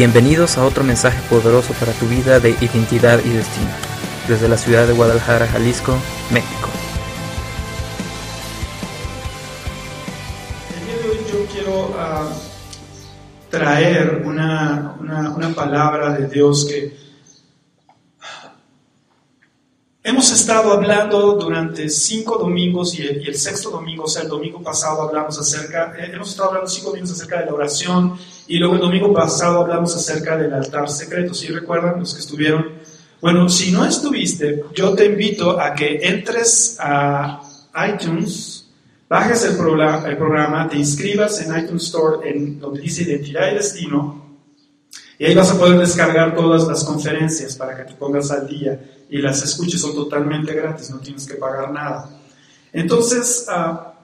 Bienvenidos a otro mensaje poderoso para tu vida de identidad y destino, desde la ciudad de Guadalajara, Jalisco, México. El día de hoy yo quiero ah, traer una, una- una palabra de Dios que hemos estado hablando durante cinco domingos y el, sexto domingo, o sea, el domingo pasado hablamos acerca, eh, hemos estado hablando cinco domingos acerca de la oración y luego el domingo pasado hablamos acerca del altar secreto, ¿sí recuerdan los que estuvieron? Bueno, si no estuviste, yo te invito a que entres a iTunes, bajes el programa, el programa, te inscribas en iTunes Store en donde dice Identidad y Destino, y ahí vas a poder descargar todas las conferencias para que te pongas al día y las escuches, son totalmente gratis, no tienes que pagar nada. Entonces, ah,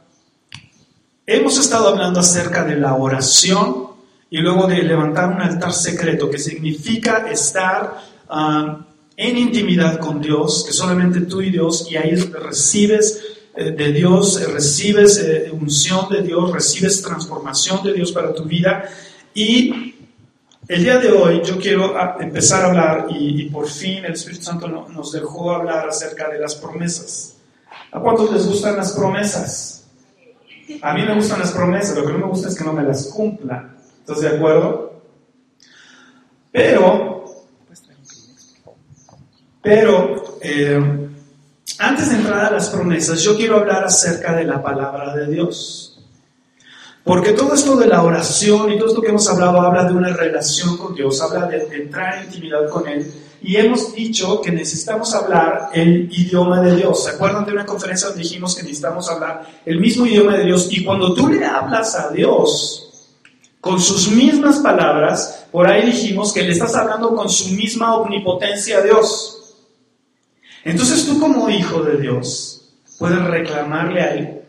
hemos estado hablando acerca de la oración y luego de levantar un altar secreto, que significa estar ah, en intimidad con Dios, que solamente tú y Dios, y ahí recibes eh, de Dios, eh, recibes eh, unción de Dios, recibes transformación de Dios para tu vida. Y el día de hoy yo quiero ah, empezar a hablar, y, y por fin el Espíritu Santo no- nos dejó hablar acerca de las promesas. ¿A cuántos les gustan las promesas? A mí me gustan las promesas, lo que no me gusta es que no me las cumplan. ¿Estás de acuerdo? Pero, pero, eh, antes de entrar a las promesas, yo quiero hablar acerca de la palabra de Dios. Porque todo esto de la oración y todo esto que hemos hablado habla de una relación con Dios, habla de, de entrar en intimidad con Él. Y hemos dicho que necesitamos hablar el idioma de Dios. ¿Se acuerdan de una conferencia donde dijimos que necesitamos hablar el mismo idioma de Dios? Y cuando tú le hablas a Dios con sus mismas palabras, por ahí dijimos que le estás hablando con su misma omnipotencia a Dios. Entonces tú como hijo de Dios puedes reclamarle a Él.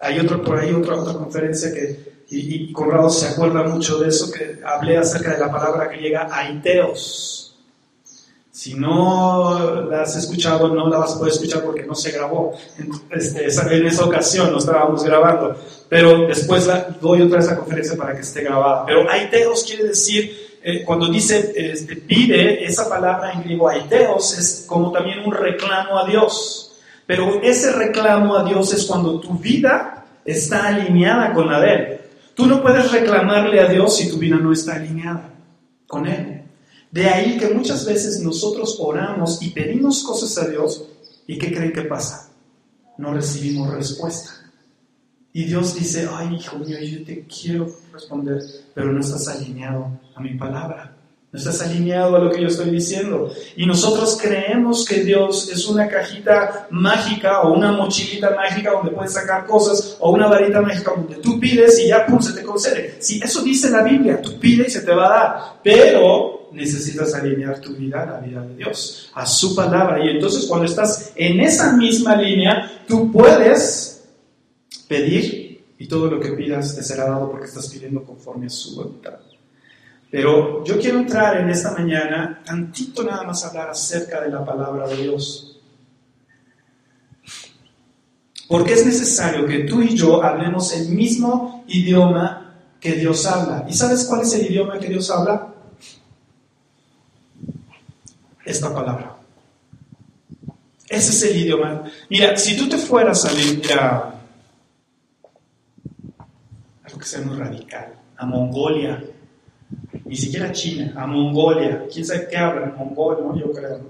Hay otro, por ahí otra, otra conferencia que, y, y Conrado se acuerda mucho de eso, que hablé acerca de la palabra griega aiteos. Si no la has escuchado, no la vas a poder escuchar porque no se grabó este, en esa ocasión, no estábamos grabando. Pero después la, doy otra vez la conferencia para que esté grabada. Pero aiteos quiere decir, eh, cuando dice este, pide, esa palabra en griego aiteos es como también un reclamo a Dios. Pero ese reclamo a Dios es cuando tu vida está alineada con la de Él. Tú no puedes reclamarle a Dios si tu vida no está alineada con Él. De ahí que muchas veces nosotros oramos y pedimos cosas a Dios y ¿qué creen que pasa? No recibimos respuesta. Y Dios dice, ay hijo mío, yo te quiero responder, pero no estás alineado a mi palabra. No estás alineado a lo que yo estoy diciendo. Y nosotros creemos que Dios es una cajita mágica o una mochilita mágica donde puedes sacar cosas o una varita mágica donde tú pides y ya pum, se te concede. Si eso dice la Biblia, tú pides y se te va a dar. Pero necesitas alinear tu vida a la vida de Dios, a su palabra. Y entonces cuando estás en esa misma línea, tú puedes pedir y todo lo que pidas te será dado porque estás pidiendo conforme a su voluntad. Pero yo quiero entrar en esta mañana, tantito nada más hablar acerca de la palabra de Dios. Porque es necesario que tú y yo hablemos el mismo idioma que Dios habla. ¿Y sabes cuál es el idioma que Dios habla? Esta palabra. Ese es el idioma. Mira, si tú te fueras a vivir a algo que sea muy radical, a Mongolia, ni siquiera China, a Mongolia, quién sabe qué hablan, mongol, ¿no? Yo creo.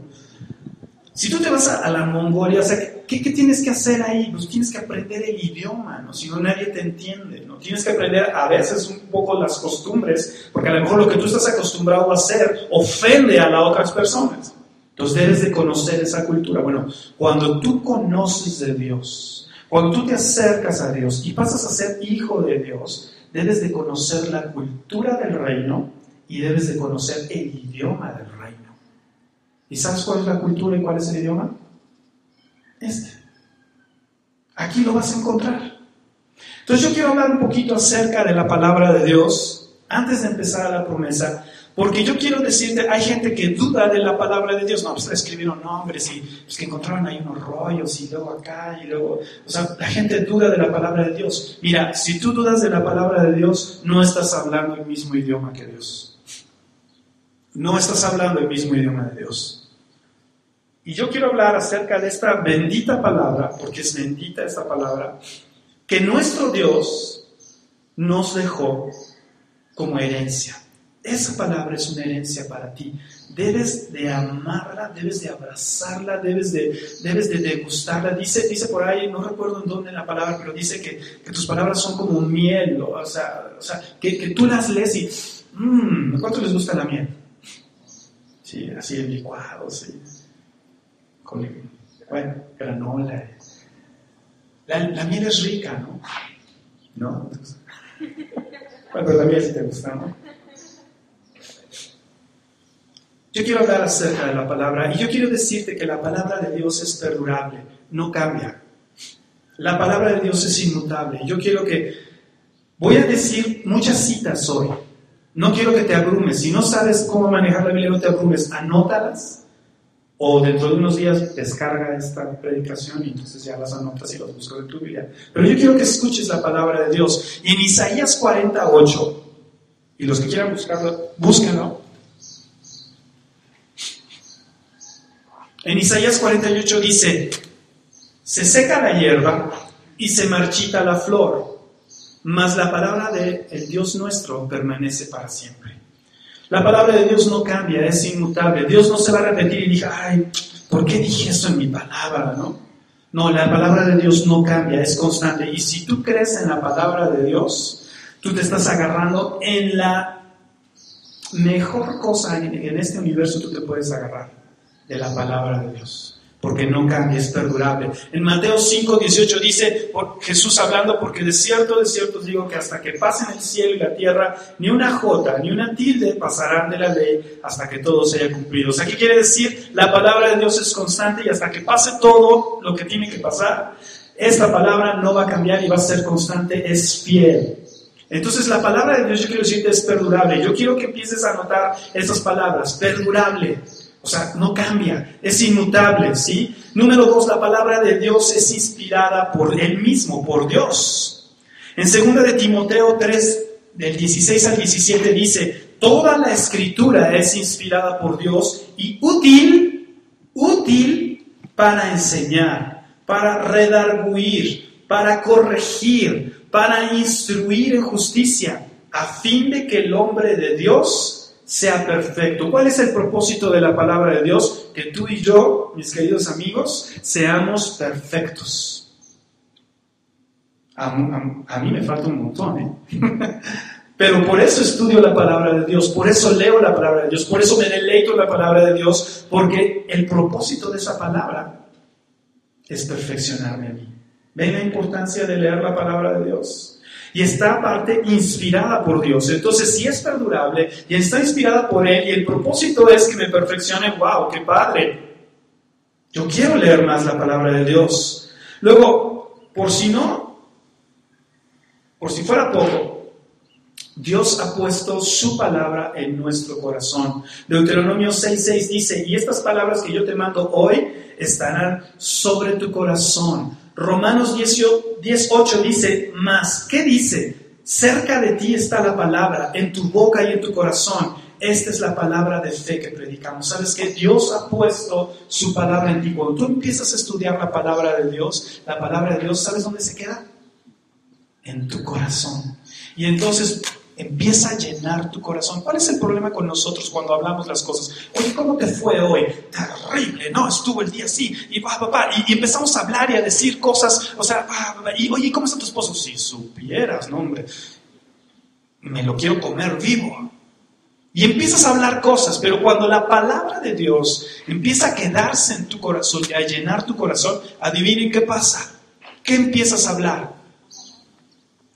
Si tú te vas a, la Mongolia, o sea, ¿qué, ¿qué tienes que hacer ahí? Pues tienes que aprender el idioma, ¿no? Si no, nadie te entiende, ¿no? Tienes que aprender a veces un poco las costumbres, porque a lo mejor lo que tú estás acostumbrado a hacer ofende a las otras personas. Entonces debes de conocer esa cultura. Bueno, cuando tú conoces de Dios, cuando tú te acercas a Dios y pasas a ser hijo de Dios, debes de conocer la cultura del reino y debes de conocer el idioma del reino. ¿Y sabes cuál es la cultura y cuál es el idioma? Este. Aquí lo vas a encontrar. Entonces yo quiero hablar un poquito acerca de la palabra de Dios antes de empezar la promesa, porque yo quiero decirte, hay gente que duda de la palabra de Dios. No, pues escribieron nombres y pues, que encontraron ahí unos rollos y luego acá y luego... O sea, la gente duda de la palabra de Dios. Mira, si tú dudas de la palabra de Dios, no estás hablando el mismo idioma que Dios. no estás hablando el mismo idioma de Dios. Y yo quiero hablar acerca de esta bendita palabra, porque es bendita esta palabra, que nuestro Dios nos dejó como herencia. Esa palabra es una herencia para ti. Debes de amarla, debes de abrazarla, debes de, debes de degustarla. Dice, dice por ahí, no recuerdo en dónde la palabra, pero dice que, tus palabras son como miel, o sea, o sea que, que, tú las lees y, mmm, ¿cuánto les gusta la miel? Sí, así en licuado, sí. Con, bueno, granola. La, la miel es rica, ¿no? ¿No? Bueno, la miel sí te gusta, ¿no? Yo quiero hablar acerca de la palabra y yo quiero decirte que la palabra de Dios es perdurable, no cambia. La palabra de Dios es inmutable. Yo quiero que... Voy a decir muchas citas hoy. No quiero que te abrumes. Si no sabes cómo manejar la Biblia, no te abrumes. Anótalas o dentro de unos días descarga esta predicación y entonces ya las anotas y las buscas en tu Biblia. Pero yo quiero que escuches la palabra de Dios. En Isaías 48, y los que quieran buscarlo, búsquenlo. En Isaías 48 dice, se seca la hierba y se marchita la flor, mas la palabra el Dios nuestro permanece para siempre. La palabra de Dios no cambia, es inmutable. Dios no se va a repetir y diga, ay, ¿por qué dije eso en mi palabra? No, no la palabra de Dios no cambia, es constante. Y si tú crees en la palabra de Dios, tú te estás agarrando en la mejor cosa en, en este universo tú te puedes agarrar de la palabra de Dios, porque cambia, es perdurable. En Mateo 5, 18 dice Jesús hablando, porque de cierto, de cierto digo que hasta que pasen el cielo y la tierra, ni una jota, ni una tilde pasarán de la ley hasta que todo se haya cumplido. O sea, ¿qué quiere decir? La palabra de Dios es constante y hasta que pase todo lo que tiene que pasar, esta palabra no va a cambiar y va a ser constante, es fiel. Entonces la palabra de Dios, yo quiero decirte, es perdurable. Yo quiero que empieces a notar estas palabras, perdurable. O sea, no cambia, es inmutable, ¿sí? Número dos, la palabra de Dios es inspirada por Él mismo, por Dios. En 2 de Timoteo 3, del 16 al 17 dice, toda la escritura es inspirada por Dios y útil, útil para enseñar, para redarguir, para corregir, para instruir en justicia, a fin de que el hombre de Dios sea perfecto. ¿Cuál es el propósito de la palabra de Dios? Que tú y yo, mis queridos amigos, seamos perfectos. A, mí me falta un montón, ¿eh? Pero por eso estudio la palabra de Dios, por eso leo la palabra de Dios, por eso me deleito la palabra de Dios, porque el propósito de esa palabra es perfeccionarme a mí. ¿Ven la importancia de leer la palabra de Dios? Y está aparte inspirada por Dios. Entonces, si es perdurable y está inspirada por Él y el propósito es que me perfeccione, wow, qué padre. Yo quiero leer más la palabra de Dios. Luego, por si no, por si fuera poco, Dios ha puesto su palabra en nuestro corazón. Deuteronomio 6:6 dice, y estas palabras que yo te mando hoy estarán sobre tu corazón Romanos 18 dice más. ¿Qué dice? Cerca de ti está la palabra, en tu boca y en tu corazón. Esta es la palabra de fe que predicamos. ¿Sabes que Dios ha puesto su palabra en ti? Cuando tú empiezas a estudiar la palabra de Dios, la palabra de Dios, ¿sabes dónde se queda? En tu corazón. Y entonces empieza a llenar tu corazón. ¿Cuál es el problema con nosotros cuando hablamos las cosas? Oye, ¿cómo te fue hoy? Terrible, ¿no? Estuvo el día así, y va, va, y, empezamos a hablar y a decir cosas, o sea, y oye, ¿cómo está tu esposo? Si supieras, no, hombre, me lo quiero comer vivo. Y empiezas a hablar cosas, pero cuando la palabra de Dios empieza a quedarse en tu corazón y a llenar tu corazón, adivinen qué pasa. ¿Qué empiezas a hablar?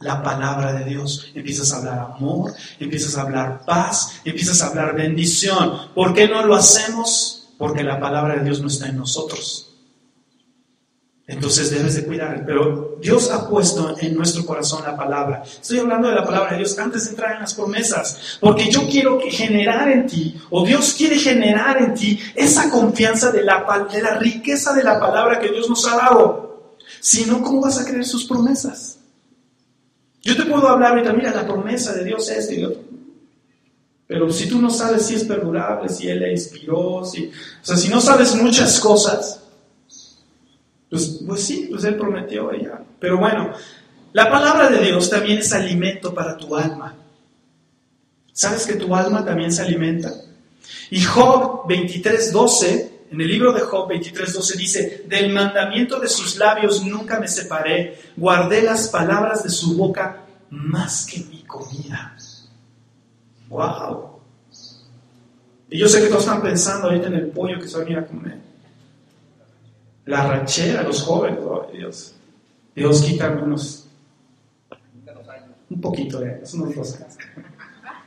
La palabra de Dios. Empiezas a hablar amor, empiezas a hablar paz, empiezas a hablar bendición. ¿Por qué no lo hacemos? Porque la palabra de Dios no está en nosotros. Entonces debes de cuidar. Pero Dios ha puesto en nuestro corazón la palabra. Estoy hablando de la palabra de Dios antes de entrar en las promesas. Porque yo quiero generar en ti, o Dios quiere generar en ti, esa confianza de la, de la riqueza de la palabra que Dios nos ha dado. Si no, ¿cómo vas a creer sus promesas? Yo te puedo hablar ahorita, mira, la promesa de Dios es esto y otro. Pero si tú no sabes si es perdurable, si Él le inspiró, si, o sea, si no sabes muchas cosas, pues, pues sí, pues Él prometió ella. Pero bueno, la palabra de Dios también es alimento para tu alma. ¿Sabes que tu alma también se alimenta? Y Job 23:12, en el libro de Job 23:12 dice, del mandamiento de sus labios nunca me separé, guardé las palabras de su boca más que mi comida. ¡Wow! Y yo sé que todos están pensando ahorita en el pollo que se va a ir a comer. La rachera, los jóvenes, oh, Dios. Dios, quítame unos. Un poquito de eso, unos dos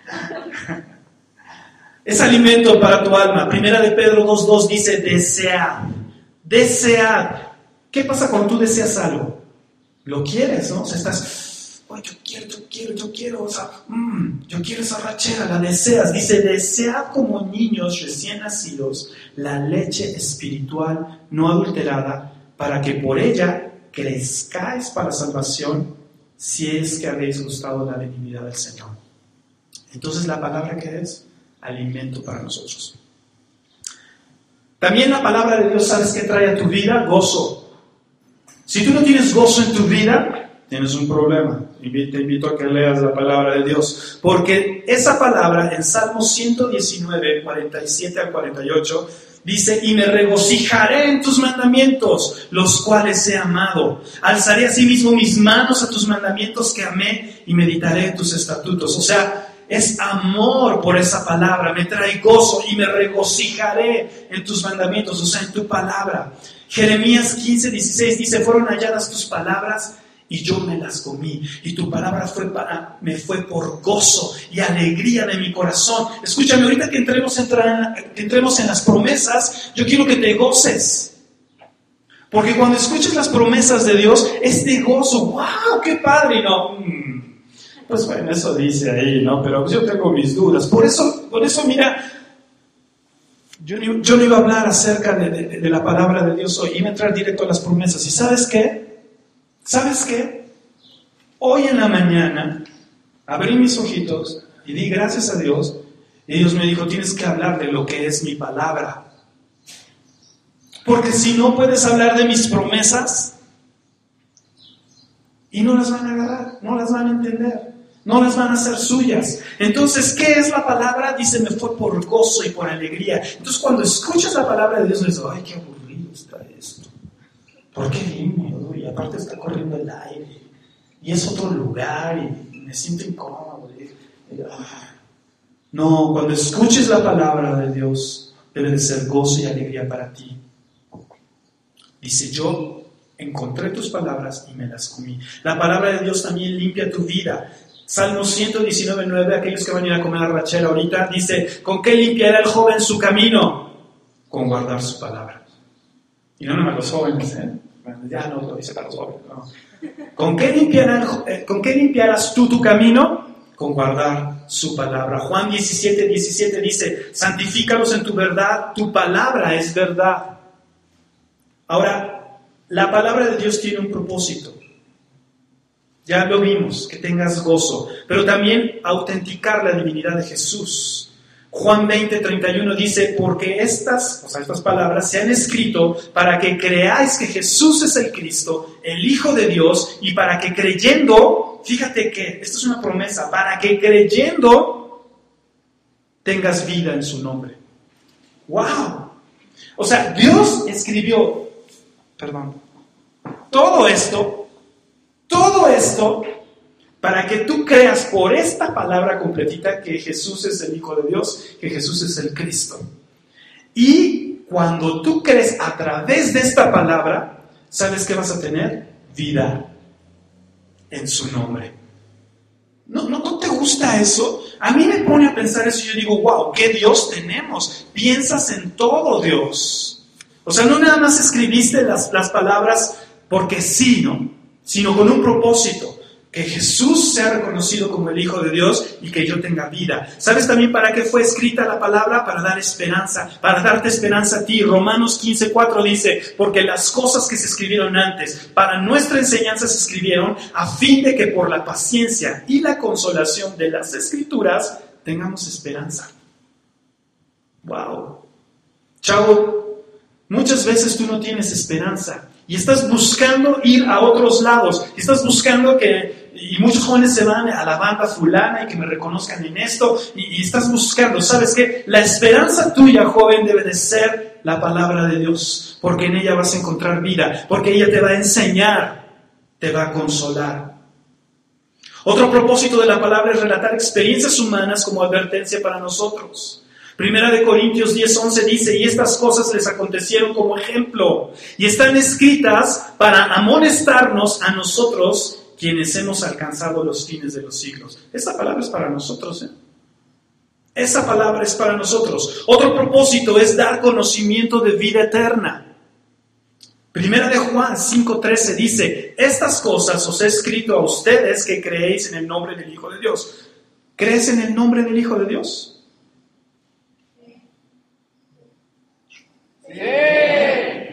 Es alimento para tu alma. Primera de Pedro 2.2 dice, desead. Desead. ¿Qué pasa cuando tú deseas algo? Lo quieres, ¿no? O sea, estás yo quiero, yo quiero, yo quiero, o sea, mm, yo quiero esa rachera, la deseas. Dice, desea como niños recién nacidos la leche espiritual no adulterada, para que por ella crezcáis para salvación, si es que habéis gustado la divinidad del Señor. Entonces, la palabra que es alimento para nosotros. También la palabra de Dios, ¿sabes qué trae a tu vida? Gozo. Si tú no tienes gozo en tu vida, tienes un problema. Te invito a que leas la palabra de Dios. Porque esa palabra en Salmo 119, 47 al 48, dice, y me regocijaré en tus mandamientos, los cuales he amado. Alzaré asimismo mis manos a tus mandamientos que amé y meditaré en tus estatutos. O sea, es amor por esa palabra, me trae gozo y me regocijaré en tus mandamientos, o sea, en tu palabra. Jeremías 15, 16 dice, fueron halladas tus palabras y yo me las comí. Y tu palabra fue para, me fue por gozo y alegría de mi corazón. Escúchame, ahorita que entremos, que entremos en las promesas, yo quiero que te goces. Porque cuando escuches las promesas de Dios, es de gozo. ¡Wow! ¡Qué padre! No, mm, pues bueno, eso dice ahí, ¿no? Pero yo tengo mis dudas. Por eso, por eso mira, yo, no iba a hablar acerca de, de la palabra de Dios hoy, iba a entrar directo a las promesas. ¿Y sabes qué? ¿Sabes qué? Hoy en la mañana abrí mis ojitos y di gracias a Dios y Dios me dijo, tienes que hablar de lo que es mi palabra. Porque si no puedes hablar de mis promesas y no las van a agarrar, no las van a entender, no las van a hacer suyas. Entonces, ¿qué es la palabra? Dice, me fue por gozo y por alegría. Entonces, cuando escuchas la palabra de Dios, dices, ay, qué aburrido está esto. ¿Por qué himno? Y aparte está corriendo el aire. Y es otro lugar y me siento incómodo. Ah. No, cuando escuches la palabra de Dios, debe de ser gozo y alegría para ti. Dice, yo encontré tus palabras y me las comí. La palabra de Dios también limpia tu vida. Salmo 119, 9, aquellos que van a ir a comer la rachera ahorita, dice, ¿con qué limpiará el joven su camino? Con guardar su palabra. Y no nomás los jóvenes, ¿eh? ya no lo dice para los jóvenes. ¿Con, qué eh, ¿Con qué limpiarás tú tu camino? Con guardar su palabra. Juan 17, 17 dice, santifícalos en tu verdad, tu palabra es verdad. Ahora, la palabra de Dios tiene un propósito. Ya lo vimos, que tengas gozo, pero también autenticar la divinidad de Jesús. Juan 20, 31 dice, porque estas, o sea, estas palabras se han escrito para que creáis que Jesús es el Cristo, el Hijo de Dios, y para que creyendo, fíjate que esto es una promesa, para que creyendo tengas vida en su nombre. ¡Wow! O sea, Dios escribió, perdón, todo esto, todo esto para que tú creas por esta palabra completita que Jesús es el Hijo de Dios, que Jesús es el Cristo. Y cuando tú crees a través de esta palabra, ¿sabes qué vas a tener? Vida en su nombre. ¿No, no, ¿No te gusta eso? A mí me pone a pensar eso y yo digo, wow, ¿qué Dios tenemos? Piensas en todo Dios. O sea, no nada más escribiste las, las palabras porque sí, ¿no? Sino con un propósito que Jesús sea reconocido como el Hijo de Dios y que yo tenga vida. ¿Sabes también para qué fue escrita la palabra? Para dar esperanza, para darte esperanza a ti. Romanos 15:4 dice, porque las cosas que se escribieron antes, para nuestra enseñanza se escribieron, a fin de que por la paciencia y la consolación de las escrituras tengamos esperanza. Wow. Chavo, muchas veces tú no tienes esperanza y estás buscando ir a otros lados, y estás buscando que, y muchos jóvenes se van a la banda fulana y que me reconozcan en esto, y, estás buscando, ¿sabes qué? La esperanza tuya, joven, debe de ser la palabra de Dios, porque en ella vas a encontrar vida, porque ella te va a enseñar, te va a consolar. Otro propósito de la palabra es relatar experiencias humanas como advertencia para nosotros. Primera de Corintios 10:11 dice, y estas cosas les acontecieron como ejemplo, y están escritas para amonestarnos a nosotros quienes hemos alcanzado los fines de los siglos. Esta palabra es para nosotros. ¿eh? Esa palabra es para nosotros. Otro propósito es dar conocimiento de vida eterna. Primera de Juan 5:13 dice, estas cosas os he escrito a ustedes que creéis en el nombre del Hijo de Dios. ¿Crees en el nombre del Hijo de Dios?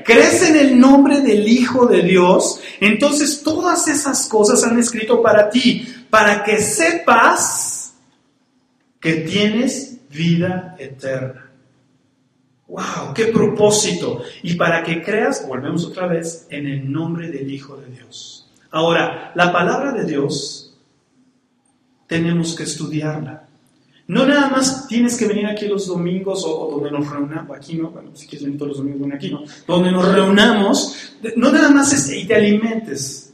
¿Crees en el nombre del Hijo de Dios? Entonces todas esas cosas han escrito para ti, para que sepas que tienes vida eterna. ¡Wow! ¡Qué propósito! Y para que creas, volvemos otra vez, en el nombre del Hijo de Dios. Ahora, la palabra de Dios tenemos que estudiarla. No nada más tienes que venir aquí los domingos o, donde nos reunamos, aquí no, bueno, si todos los domingos, aquí no, donde nos reunamos, no nada más es y te alimentes.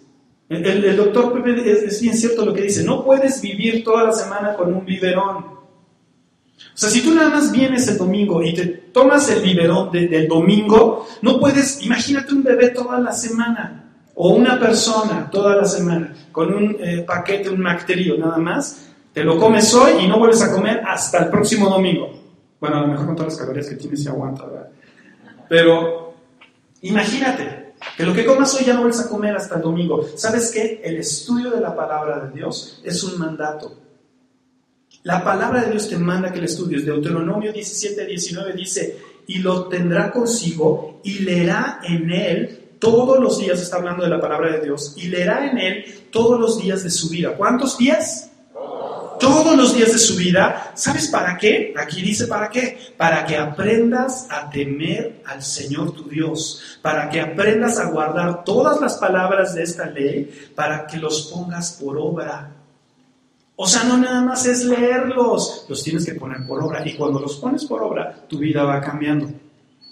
El, doctor Pepe es, bien cierto lo que dice, no puedes vivir toda la semana con un biberón. O sea, si tú nada más vienes el domingo y te tomas el biberón del domingo, no puedes, imagínate un bebé toda la semana o una persona toda la semana con un eh, paquete, un bacterio nada más te lo comes hoy y no vuelves a comer hasta el próximo domingo. Bueno, a lo mejor con todas las calorías que tienes se aguanta, ¿verdad? Pero imagínate que lo que comas hoy ya no vuelves a comer hasta el domingo. ¿Sabes qué? El estudio de la palabra de Dios es un mandato. La palabra de Dios te manda que le estudies. Deuteronomio 17, 19 dice, y lo tendrá consigo y leerá en él todos los días, está hablando de la palabra de Dios, y leerá en él todos los días de su vida. ¿Cuántos días? Todos los días de su vida. ¿Sabes para qué? Aquí dice para qué. Para que aprendas a temer al Señor tu Dios. Para que aprendas a guardar todas las palabras de esta ley. Para que los pongas por obra. O sea, no nada más es leerlos, los tienes que poner por obra. Y cuando los pones por obra, tu vida va cambiando.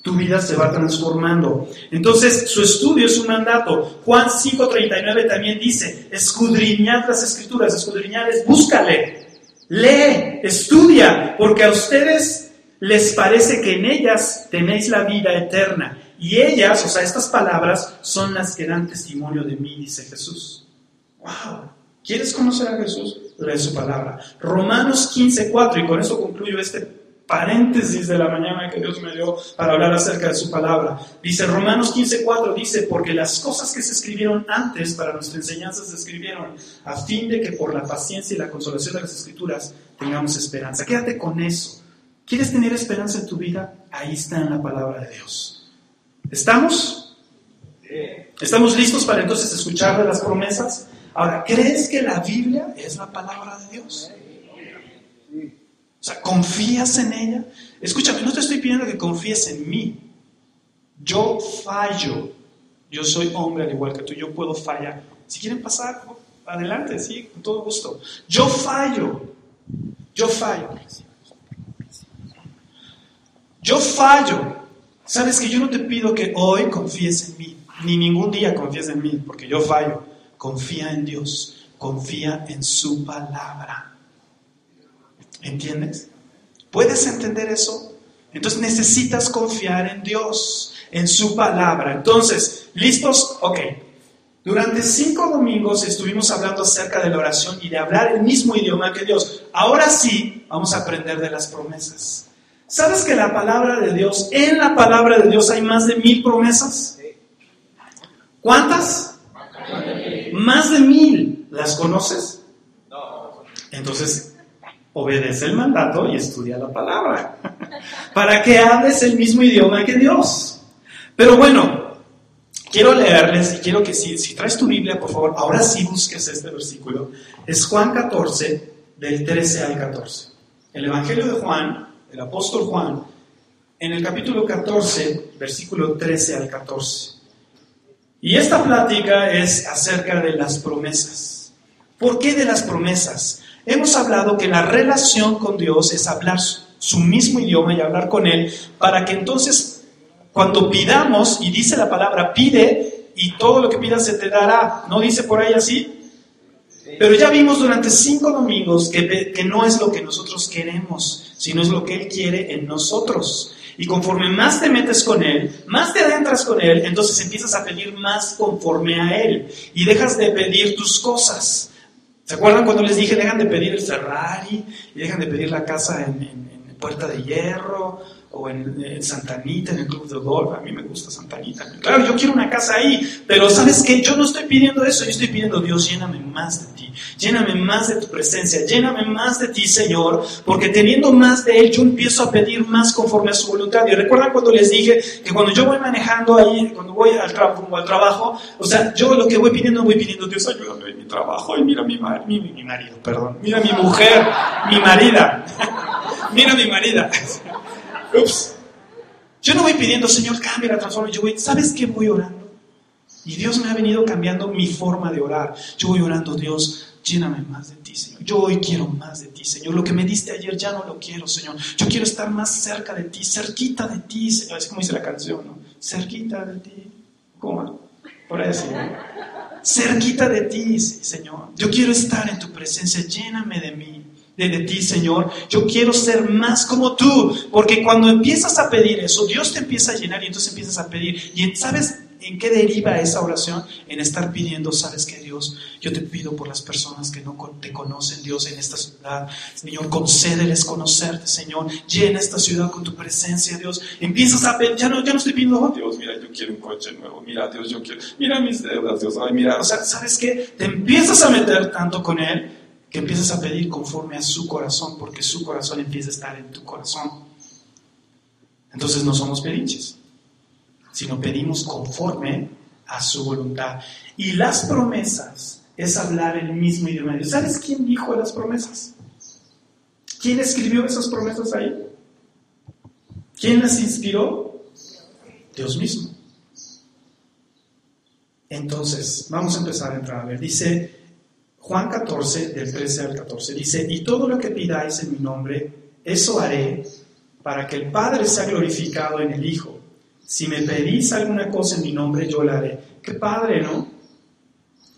Tu vida se va transformando. Entonces, su estudio es un mandato. Juan 5:39 también dice, escudriñad las escrituras, escudriñad es búscale, Lee, estudia, porque a ustedes les parece que en ellas tenéis la vida eterna. Y ellas, o sea, estas palabras son las que dan testimonio de mí, dice Jesús. ¡Wow! ¿Quieres conocer a Jesús? Lee su palabra. Romanos 15:4, y con eso concluyo este paréntesis de la mañana que Dios me dio para hablar acerca de su palabra. Dice Romanos 15:4, dice, porque las cosas que se escribieron antes para nuestra enseñanza se escribieron a fin de que por la paciencia y la consolación de las escrituras tengamos esperanza. Quédate con eso. ¿Quieres tener esperanza en tu vida? Ahí está en la palabra de Dios. ¿Estamos? ¿Estamos listos para entonces escuchar de las promesas? Ahora, ¿crees que la Biblia es la palabra de Dios? O sea, ¿confías en ella? Escúchame, no te estoy pidiendo que confíes en mí. Yo fallo. Yo soy hombre al igual que tú, yo puedo fallar. Si quieren pasar, adelante, sí, con todo gusto. Yo fallo. Yo fallo. Yo fallo. Sabes que yo no te pido que hoy confíes en mí, ni ningún día confíes en mí, porque yo fallo. Confía en Dios, confía en su palabra. ¿Entiendes? ¿Puedes entender eso? Entonces necesitas confiar en Dios, en su palabra. Entonces, ¿listos? Ok. Durante cinco domingos estuvimos hablando acerca de la oración y de hablar el mismo idioma que Dios. Ahora sí, vamos a aprender de las promesas. ¿Sabes que la palabra de Dios, en la palabra de Dios hay más de mil promesas? ¿Cuántas? Más de mil. ¿Las conoces? No. Entonces, obedece el mandato y estudia la palabra, para que hables el mismo idioma que Dios. Pero bueno, quiero leerles y quiero que si, si traes tu Biblia, por favor, ahora sí busques este versículo. Es Juan 14, del 13 al 14. el Evangelio de Juan, el apóstol Juan, en el capítulo 14, versículo 13 al 14. Y esta plática es acerca de las promesas. ¿Por qué de las promesas? Hemos hablado que la relación con Dios es hablar su mismo idioma y hablar con Él para que entonces cuando pidamos, y dice la palabra, pide y todo lo que pidas se te dará. ¿No dice por ahí así? Pero ya vimos durante cinco domingos que, que no es lo que nosotros queremos, sino es lo que Él quiere en nosotros. Y conforme más te metes con Él, más te adentras con Él, entonces empiezas a pedir más conforme a Él y dejas de pedir tus cosas. ¿Se acuerdan cuando les dije dejan de pedir el Ferrari y dejan de pedir la casa en, en Puerta de Hierro o en, Santanita, en el club de golf. A mí me gusta Santanita. Claro, yo quiero una casa ahí, pero ¿sabes qué? Yo no estoy pidiendo eso, yo estoy pidiendo, Dios, lléname más de ti, lléname más de tu presencia, lléname más de ti, Señor, porque teniendo más de Él, yo empiezo a pedir más conforme a su voluntad. Y recuerdan cuando les dije que cuando yo voy manejando ahí, cuando voy al, trabajo, al trabajo, o sea, yo lo que voy pidiendo, voy pidiendo, Dios, ayúdame en mi trabajo, y mira mi, mi, mi marido, perdón, mira mi mujer, mi marida, mira mi marida. Ups. Yo no voy pidiendo, Señor, cambia, transforma. Yo voy, ¿sabes qué voy orando? Y Dios me ha venido cambiando mi forma de orar. Yo voy orando, Dios, lléname más de ti, Señor. Yo hoy quiero más de ti, Señor. Lo que me diste ayer ya no lo quiero, Señor. Yo quiero estar más cerca de ti, cerquita de ti, Señor. Es como dice la canción, ¿no? Cerquita de ti. ¿Cómo? Por ahí Cerquita de ti, Señor. Yo quiero estar en tu presencia. Lléname de mí de, ti, Señor. Yo quiero ser más como tú, porque cuando empiezas a pedir eso, Dios te empieza a llenar y entonces empiezas a pedir. ¿Y sabes en qué deriva esa oración? En estar pidiendo, sabes que Dios, yo te pido por las personas que no te conocen, Dios, en esta ciudad. Señor, concédeles conocerte, Señor. Llena esta ciudad con tu presencia, Dios. Empiezas a pedir, ya no, ya no estoy pidiendo, oh, Dios, mira, yo quiero un coche nuevo. Mira, Dios, yo quiero, mira mis deudas, Dios, ay, mira. O sea, ¿sabes qué? Te empiezas a meter tanto con Él que empiezas a pedir conforme a su corazón, porque su corazón empieza a estar en tu corazón. Entonces no somos perinches, sino pedimos conforme a su voluntad. Y las promesas es hablar el mismo idioma. ¿Sabes quién dijo las promesas? ¿Quién escribió esas promesas ahí? ¿Quién las inspiró? Dios mismo. Entonces, vamos a empezar a entrar a ver. Dice Juan 14, del 13 al 14, dice, y todo lo que pidáis en mi nombre, eso haré para que el Padre sea glorificado en el Hijo. Si me pedís alguna cosa en mi nombre, yo la haré. Qué padre, ¿no?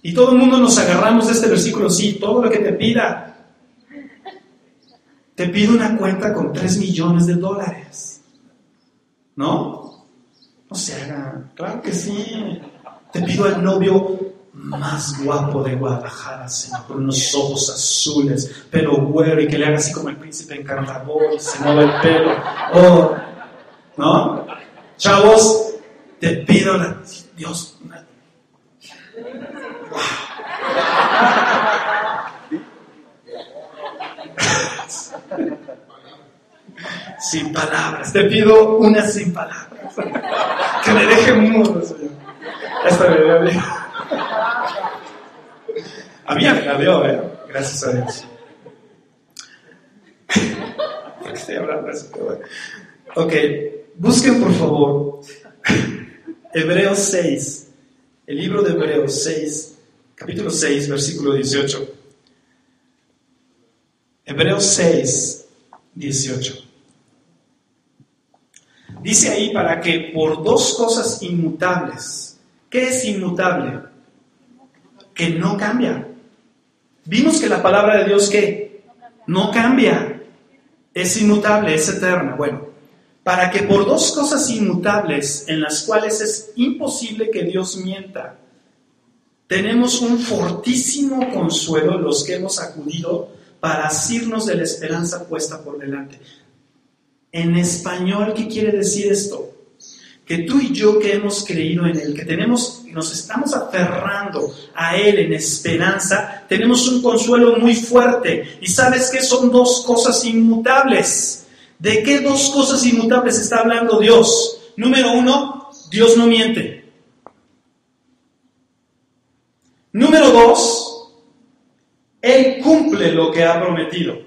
Y todo el mundo nos agarramos de este versículo, sí, todo lo que te pida. Te pido una cuenta con 3 millones de dólares. ¿No? No se haga. Claro que sí. Te pido al novio más guapo de Guadalajara, Señor, con unos ojos azules, pelo güero y que le haga así como el príncipe encarnador y se mueva el pelo. Oh, ¿no? Chavos, te pido la... Dios. Sin palabras, te pido una sin palabras. Que me deje mudo, Señor. Esta me a mí me la dio, ¿eh? Gracias a Dios. ¿Por estoy hablando de eso? Ok, busquen por favor Hebreos 6, el libro de Hebreos 6, capítulo 6, versículo 18. Hebreos 6, 18. Dice ahí para que por dos cosas inmutables, ¿qué es inmutable? Que no cambia. Vimos que la palabra de Dios que no cambia, es inmutable, es eterna. Bueno, para que por dos cosas inmutables en las cuales es imposible que Dios mienta, tenemos un fortísimo consuelo los que hemos acudido para asirnos de la esperanza puesta por delante. En español, ¿qué quiere decir esto? que tú y yo que hemos creído en Él, que tenemos, nos estamos aferrando a Él en esperanza, tenemos un consuelo muy fuerte. Y sabes que son dos cosas inmutables. ¿De qué dos cosas inmutables está hablando Dios? Número uno, Dios no miente. Número dos, Él cumple lo que ha prometido.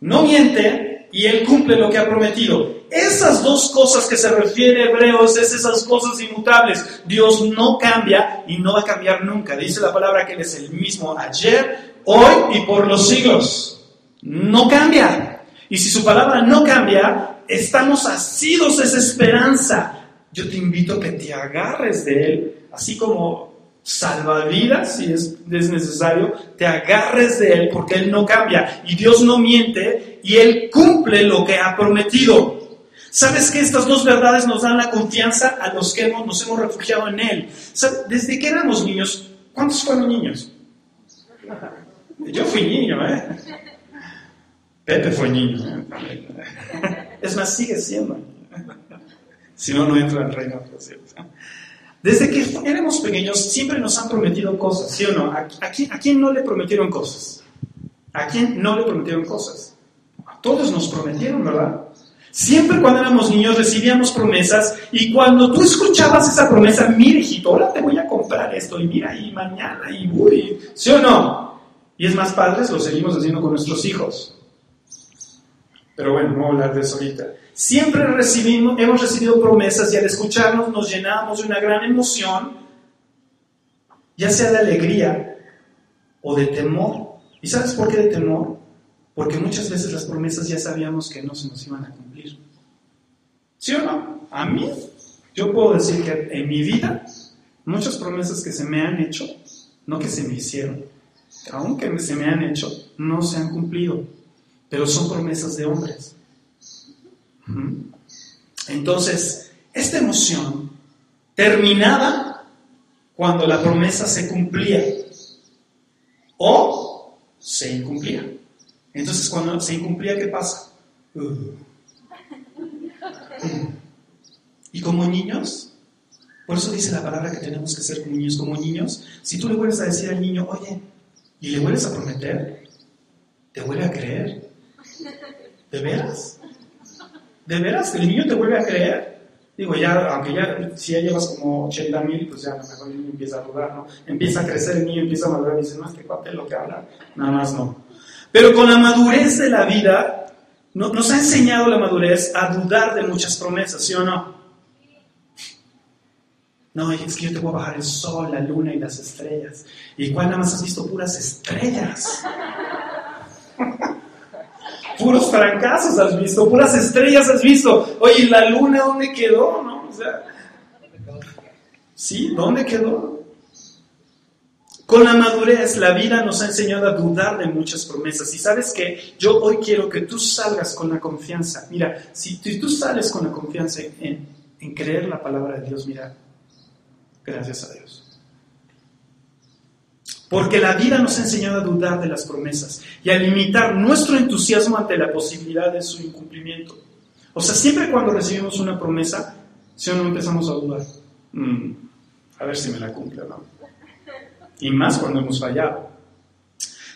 no miente y Él cumple lo que ha prometido. Esas dos cosas que se refiere Hebreos es esas cosas inmutables. Dios no cambia y no va a cambiar nunca. Dice la palabra que Él es el mismo ayer, hoy y por los siglos. No cambia. Y si su palabra no cambia, estamos asidos a esa esperanza. Yo te invito a que te agarres de Él, así como salvavidas, si es, es, necesario, te agarres de Él porque Él no cambia y Dios no miente y Él cumple lo que ha prometido. ¿Sabes que estas dos verdades nos dan la confianza a los que hemos, nos hemos refugiado en Él? Desde que éramos niños, ¿cuántos fueron niños? Yo fui niño, ¿eh? Pepe fue niño. Es más, sigue siendo. Si no, no entra al reino de los. Desde que éramos pequeños siempre nos han prometido cosas, ¿sí o no? ¿A, quién, ¿A, quién, no le prometieron cosas? ¿A quién no le prometieron cosas? A todos nos prometieron, ¿verdad? Siempre cuando éramos niños recibíamos promesas y cuando tú escuchabas esa promesa, mira hijito, ahora te voy a comprar esto y mira y mañana y uy, ¿sí o no? Y es más, padres, lo seguimos haciendo con nuestros hijos. Pero bueno, no hablar de eso ahorita. Siempre recibimos, hemos recibido promesas y al escucharnos nos llenamos de una gran emoción, ya sea de alegría o de temor. ¿Y sabes por qué de temor? Porque muchas veces las promesas ya sabíamos que no se nos iban a cumplir. ¿Sí o no? A mí, yo puedo decir que en mi vida, muchas promesas que se me han hecho, no que se me hicieron, aunque se me han hecho, no se han cumplido, pero son promesas de hombres. Entonces, esta emoción terminaba cuando la promesa se cumplía o se incumplía. Entonces, cuando se incumplía, ¿qué pasa? Y como niños, por eso dice la palabra que tenemos que ser como niños, como niños, si tú le vuelves a decir al niño, oye, y le vuelves a prometer, te vuelve a creer. ¿De veras? ¿De veras? ¿El niño te vuelve a creer? Digo, ya, aunque ya, si ya llevas como 80 mil, pues ya a lo mejor el niño empieza a dudar, ¿no? Empieza a crecer el niño, empieza a madurar y dice, no, es que papel lo que habla, nada más no. Pero con la madurez de la vida, no, nos ha enseñado la madurez a dudar de muchas promesas, ¿sí o no? No, es que yo te voy a bajar el sol, la luna y las estrellas. ¿Y cuál nada más has visto puras estrellas? Puros fracasos has visto, puras estrellas has visto. Oye, ¿la luna dónde quedó? ¿No? O sea, ¿sí? ¿Dónde quedó? Con la madurez, la vida nos ha enseñado a dudar de muchas promesas. Y sabes que yo hoy quiero que tú salgas con la confianza. Mira, si tú sales con la confianza en, en creer la palabra de Dios, mira, gracias a Dios. Porque la vida nos ha enseñado a dudar de las promesas y a limitar nuestro entusiasmo ante la posibilidad de su incumplimiento. O sea, siempre cuando recibimos una promesa, si no empezamos a dudar, mm, a ver si me la cumple o no. Y más cuando hemos fallado.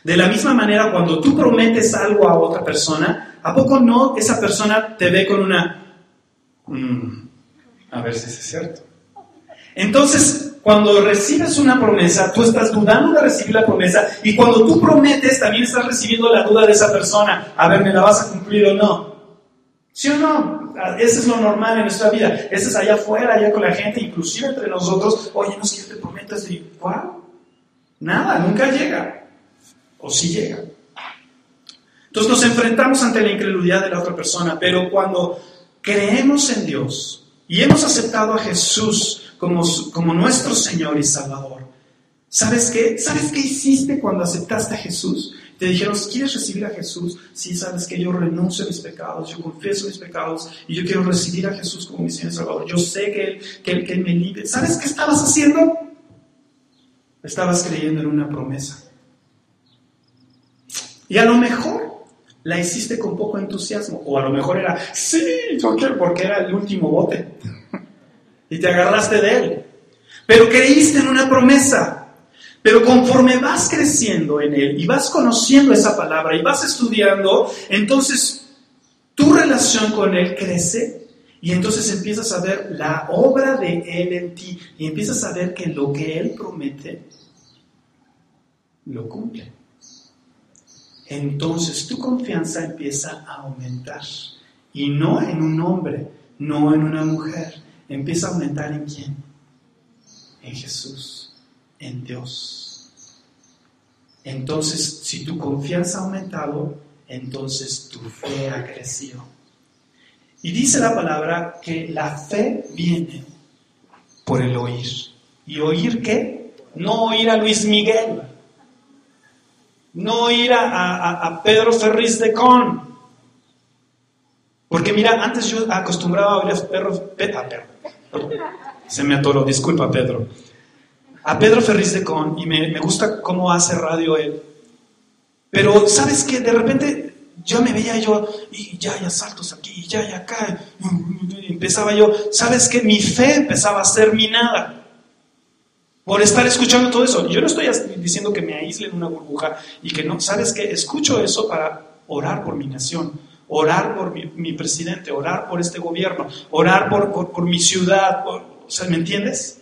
De la misma manera, cuando tú prometes algo a otra persona, ¿a poco no esa persona te ve con una... Mm, a ver si es cierto. Entonces, cuando recibes una promesa, tú estás dudando de recibir la promesa y cuando tú prometes, también estás recibiendo la duda de esa persona. A ver, ¿me la vas a cumplir o no? ¿Sí o no? Eso es lo normal en nuestra vida. Eso es allá afuera, allá con la gente, inclusive entre nosotros. Oye, no es que yo te prometas. Y, ¿cuál? Nada, nunca llega. O sí llega. Entonces nos enfrentamos ante la incredulidad de la otra persona, pero cuando creemos en Dios y hemos aceptado a Jesús como, nuestro Señor y Salvador. ¿Sabes qué? ¿Sabes qué hiciste cuando aceptaste a Jesús? Te dijeron, ¿quieres recibir a Jesús? Sí, sabes que yo renuncio a mis pecados, yo confieso mis pecados y yo quiero recibir a Jesús como mi Señor y Salvador. Yo sé que Él, que, que Él me libre. ¿Sabes qué estabas haciendo? Estabas creyendo en una promesa. Y a lo mejor la hiciste con poco entusiasmo. O a lo mejor era, sí, yo quiero, porque era el último bote y te agarraste de él. Pero creíste en una promesa. Pero conforme vas creciendo en él y vas conociendo esa palabra y vas estudiando, entonces tu relación con él crece y entonces empiezas a ver la obra de él en ti y empiezas a ver que lo que él promete lo cumple. entonces tu confianza empieza a aumentar. Y no en un hombre, no en una mujer. Empieza a aumentar en quién? En Jesús, en Dios. Entonces, si tu confianza ha aumentado, entonces tu fe ha crecido. Y dice la palabra que la fe viene por el oír. ¿Y oír qué? No oír a Luis Miguel, no ir a, Pedro Ferriz de Con. Porque mira, antes yo acostumbraba a oír a Pedro, a se me atoró, disculpa Pedro, a Pedro Ferriz de Con y me, gusta cómo hace radio él. Pero sabes que de repente yo me veía yo y ya hay asaltos aquí, ya hay acá, empezaba yo, sabes que mi fe empezaba a ser minada por estar escuchando todo eso. Yo no estoy diciendo que me aísle en una burbuja y que no, ¿sabes qué? Escucho eso para orar por mi nación, orar por mi, presidente, orar por este gobierno, orar por, por, mi ciudad, o sea, ¿me entiendes?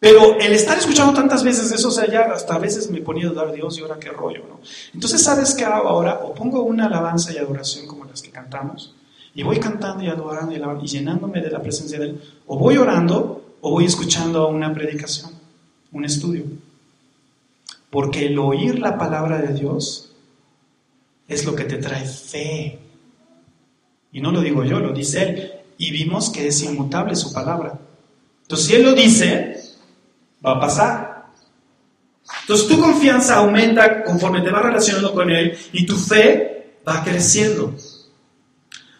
Pero el estar escuchando tantas veces eso, o sea, ya hasta a veces me ponía a dudar, Dios, y ahora qué rollo, ¿no? Entonces, ¿sabes qué hago ahora? O pongo una alabanza y adoración como las que cantamos, y voy cantando y adorando y, y llenándome de la presencia de Él, o voy orando, o voy escuchando una predicación, un estudio. Porque el oír la palabra de Dios es lo que te trae fe. Y no lo digo yo, lo dice Él. Y vimos que es inmutable su palabra. Entonces, si Él lo dice, va a pasar. Entonces, tu confianza aumenta conforme te vas relacionando con Él y tu fe va creciendo.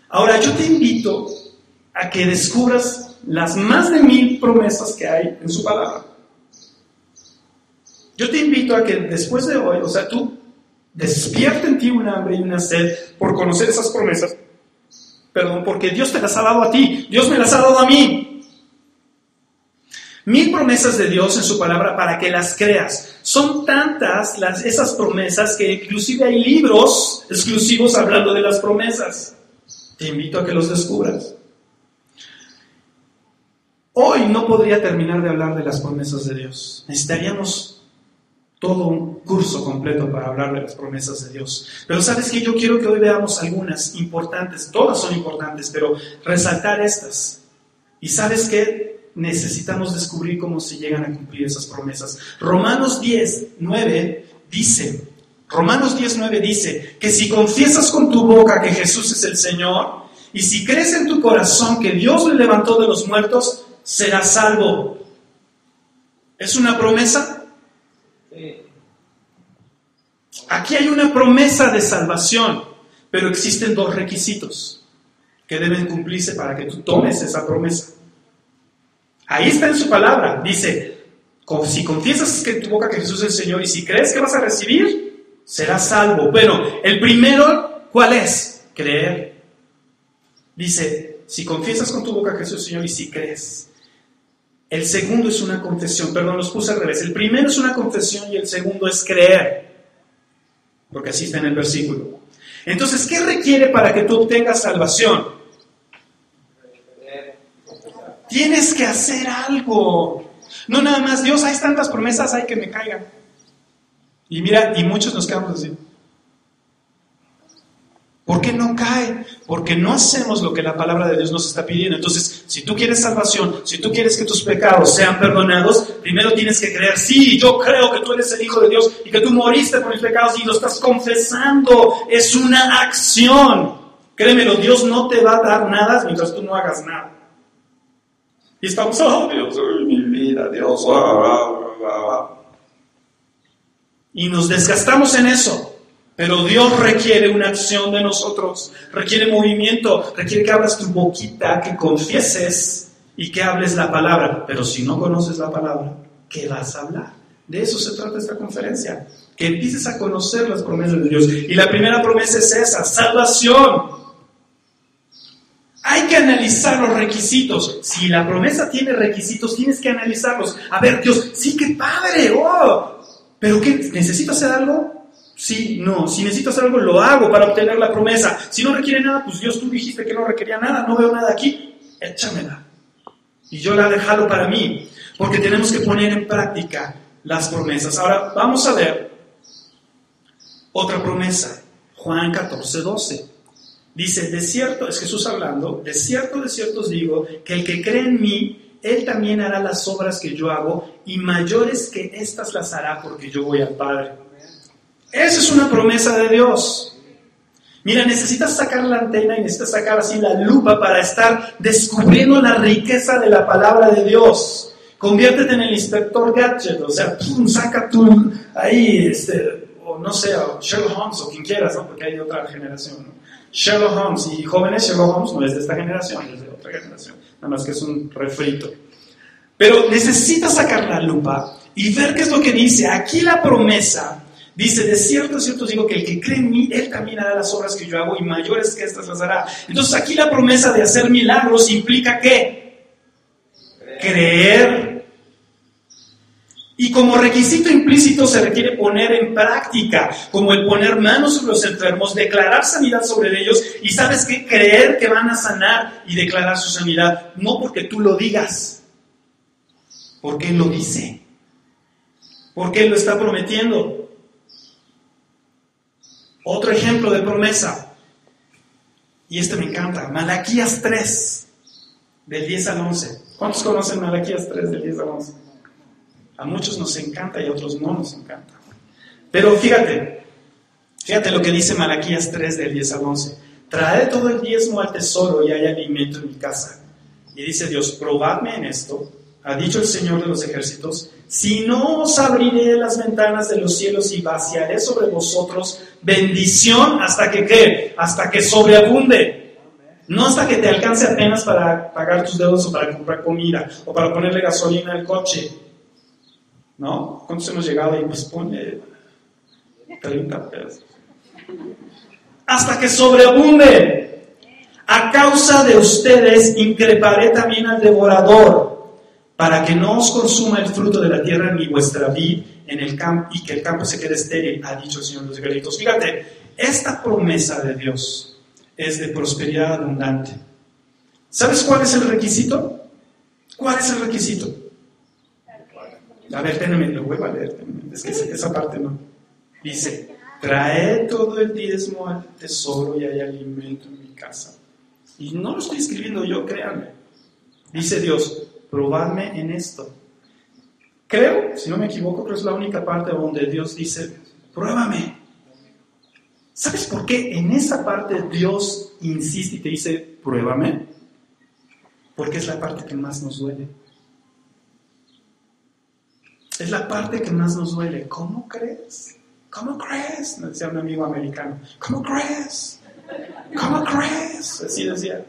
Ahora, yo te invito a que descubras las más de mil promesas que hay en su palabra. Yo te invito a que después de hoy, o sea, tú despierta en ti un hambre y una sed por conocer esas promesas. Perdón, porque Dios te las ha dado a ti, Dios me las ha dado a mí. Mil promesas de Dios en su palabra para que las creas. Son tantas las, esas promesas que inclusive hay libros exclusivos hablando de las promesas. Te invito a que los descubras. Hoy no podría terminar de hablar de las promesas de Dios. Necesitaríamos todo un curso completo para hablar de las promesas de Dios. Pero sabes que yo quiero que hoy veamos algunas importantes, todas son importantes, pero resaltar estas. Y sabes que necesitamos descubrir cómo se llegan a cumplir esas promesas. Romanos 10, 9 dice, Romanos 10, 9 dice que si confiesas con tu boca que Jesús es el Señor, y si crees en tu corazón que Dios le levantó de los muertos, será salvo. ¿Es una promesa? Aquí hay una promesa de salvación, pero existen dos requisitos que deben cumplirse para que tú tomes esa promesa. Ahí está en su palabra. Dice, si confiesas que tu boca que Jesús es el Señor y si crees que vas a recibir, serás salvo. Bueno, el primero, ¿cuál es? Creer. Dice, si confiesas con tu boca que Jesús es el Señor y si crees. El segundo es una confesión, perdón, los puse al revés. El primero es una confesión y el segundo es creer, porque así está en el versículo. Entonces, ¿qué requiere para que tú obtengas salvación? Tienes que hacer algo. No nada más, Dios, hay tantas promesas, hay que me caigan. Y mira, y muchos nos quedamos así. ¿Por qué no cae? Porque no hacemos lo que la palabra de Dios nos está pidiendo. Entonces, si tú quieres salvación, si tú quieres que tus pecados sean perdonados, primero tienes que creer, sí, yo creo que tú eres el Hijo de Dios y que tú moriste por mis pecados y lo estás confesando. Es una acción. Créemelo, Dios no te va a dar nada mientras tú no hagas nada. Y estamos, oh Dios, mi vida, Dios. y nos desgastamos en eso. Pero Dios requiere una acción de nosotros, requiere movimiento, requiere que abras tu boquita, que confieses y que hables la palabra. Pero si no conoces la palabra, ¿qué vas a hablar? De eso se trata esta conferencia, que empieces a conocer las promesas de Dios. Y la primera promesa es esa, salvación. Hay que analizar los requisitos. Si la promesa tiene requisitos, tienes que analizarlos. A ver, Dios, sí, qué padre, oh, pero ¿qué? ¿Necesito hacer algo? Sí, no. Si necesito hacer algo, lo hago para obtener la promesa. Si no requiere nada, pues Dios, tú dijiste que no requería nada, no veo nada aquí, échamela. Y yo la dejado para mí, porque tenemos que poner en práctica las promesas. Ahora, vamos a ver Otra promesa, Juan 14, 12. Dice, de cierto, es Jesús hablando, de cierto, de cierto os digo, que el que cree en mí, él también hará las obras que yo hago y mayores que éstas las hará porque yo voy al Padre. Esa es una promesa de Dios. Mira, necesitas sacar la antena y necesitas sacar así la lupa para estar descubriendo la riqueza de la palabra de Dios. Conviértete en el inspector gadget, o sea, saca tú ahí, este, o no sé, o Sherlock Holmes o quien quieras, ¿no? Porque hay otra generación. Sherlock Holmes y jóvenes Sherlock Holmes no es de esta generación, es de otra generación, nada más que es un refrito. Pero necesitas sacar la lupa y ver qué es lo que dice. Aquí la promesa dice, de cierto, de cierto digo que el que cree en mí, él también hará las obras que yo hago y mayores que estas las hará. Entonces aquí la promesa de hacer milagros implica qué? Creer y como requisito implícito se requiere poner en práctica, como el poner manos sobre los enfermos, declarar sanidad sobre ellos y sabes qué, creer que van a sanar y declarar su sanidad, no porque tú lo digas, porque Él lo dice, porque Él lo está prometiendo. Otro ejemplo de promesa, y este me encanta, Malaquías 3, del 10 al 11. ¿Cuántos conocen Malaquías 3, del 10 al 11? A muchos nos encanta y a otros no nos encanta. Pero fíjate, fíjate lo que dice Malaquías 3 del 10 al 11. Trae todo el diezmo al tesoro y hay alimento en mi casa. Y dice Dios, probadme en esto, ha dicho el Señor de los ejércitos, si no os abriré las ventanas de los cielos y vaciaré sobre vosotros bendición hasta que qué, hasta que sobreabunde. No hasta que te alcance apenas para pagar tus deudas o para comprar comida o para ponerle gasolina al coche ¿No? ¿Cuántos hemos llegado y pues pone 30 pesos? Hasta que sobreabunde. A causa de ustedes increparé también al devorador, para que no os consuma el fruto de la tierra ni vuestra vid en el campo y que el campo se quede estéril, ha dicho el Señor de los ejércitos. Fíjate, esta promesa de Dios es de prosperidad abundante. ¿Sabes cuál es el requisito? ¿Cuál es el requisito? A ver, tenme, lo voy a leer. Es que esa parte no. Dice, trae todo el diezmo al tesoro y hay alimento en mi casa. Y no lo estoy escribiendo yo, créanme. Dice Dios, probadme en esto. Creo, si no me equivoco, que es la única parte donde Dios dice, pruébame. ¿Sabes por qué en esa parte Dios insiste y te dice, pruébame? Porque es la parte que más nos duele. Es la parte que más nos duele. ¿Cómo crees? ¿Cómo crees? Me decía un amigo americano. ¿Cómo crees? ¿Cómo crees? Así decía.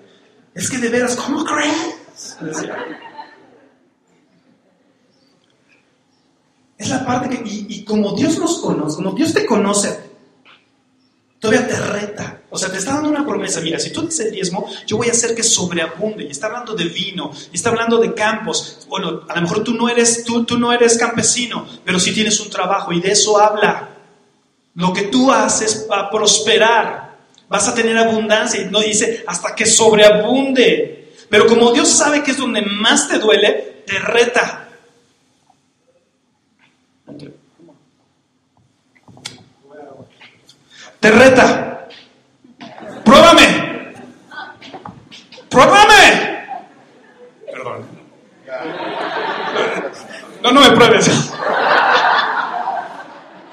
Es que de veras, ¿cómo crees? Decía. Es la parte que, y, como Dios nos conoce, como Dios te conoce, todavía te reta. O sea, te está dando una promesa. Mira, si tú dices diezmo, yo voy a hacer que sobreabunde. Y está hablando de vino, y está hablando de campos. Bueno, a lo mejor tú no eres, tú, tú no eres campesino, pero sí tienes un trabajo y de eso habla. Lo que tú haces va a prosperar. Vas a tener abundancia. Y no dice hasta que sobreabunde. Pero como Dios sabe que es donde más te duele, te reta. Te reta. Pruébame. Pruébame. Perdón. No, no me pruebes.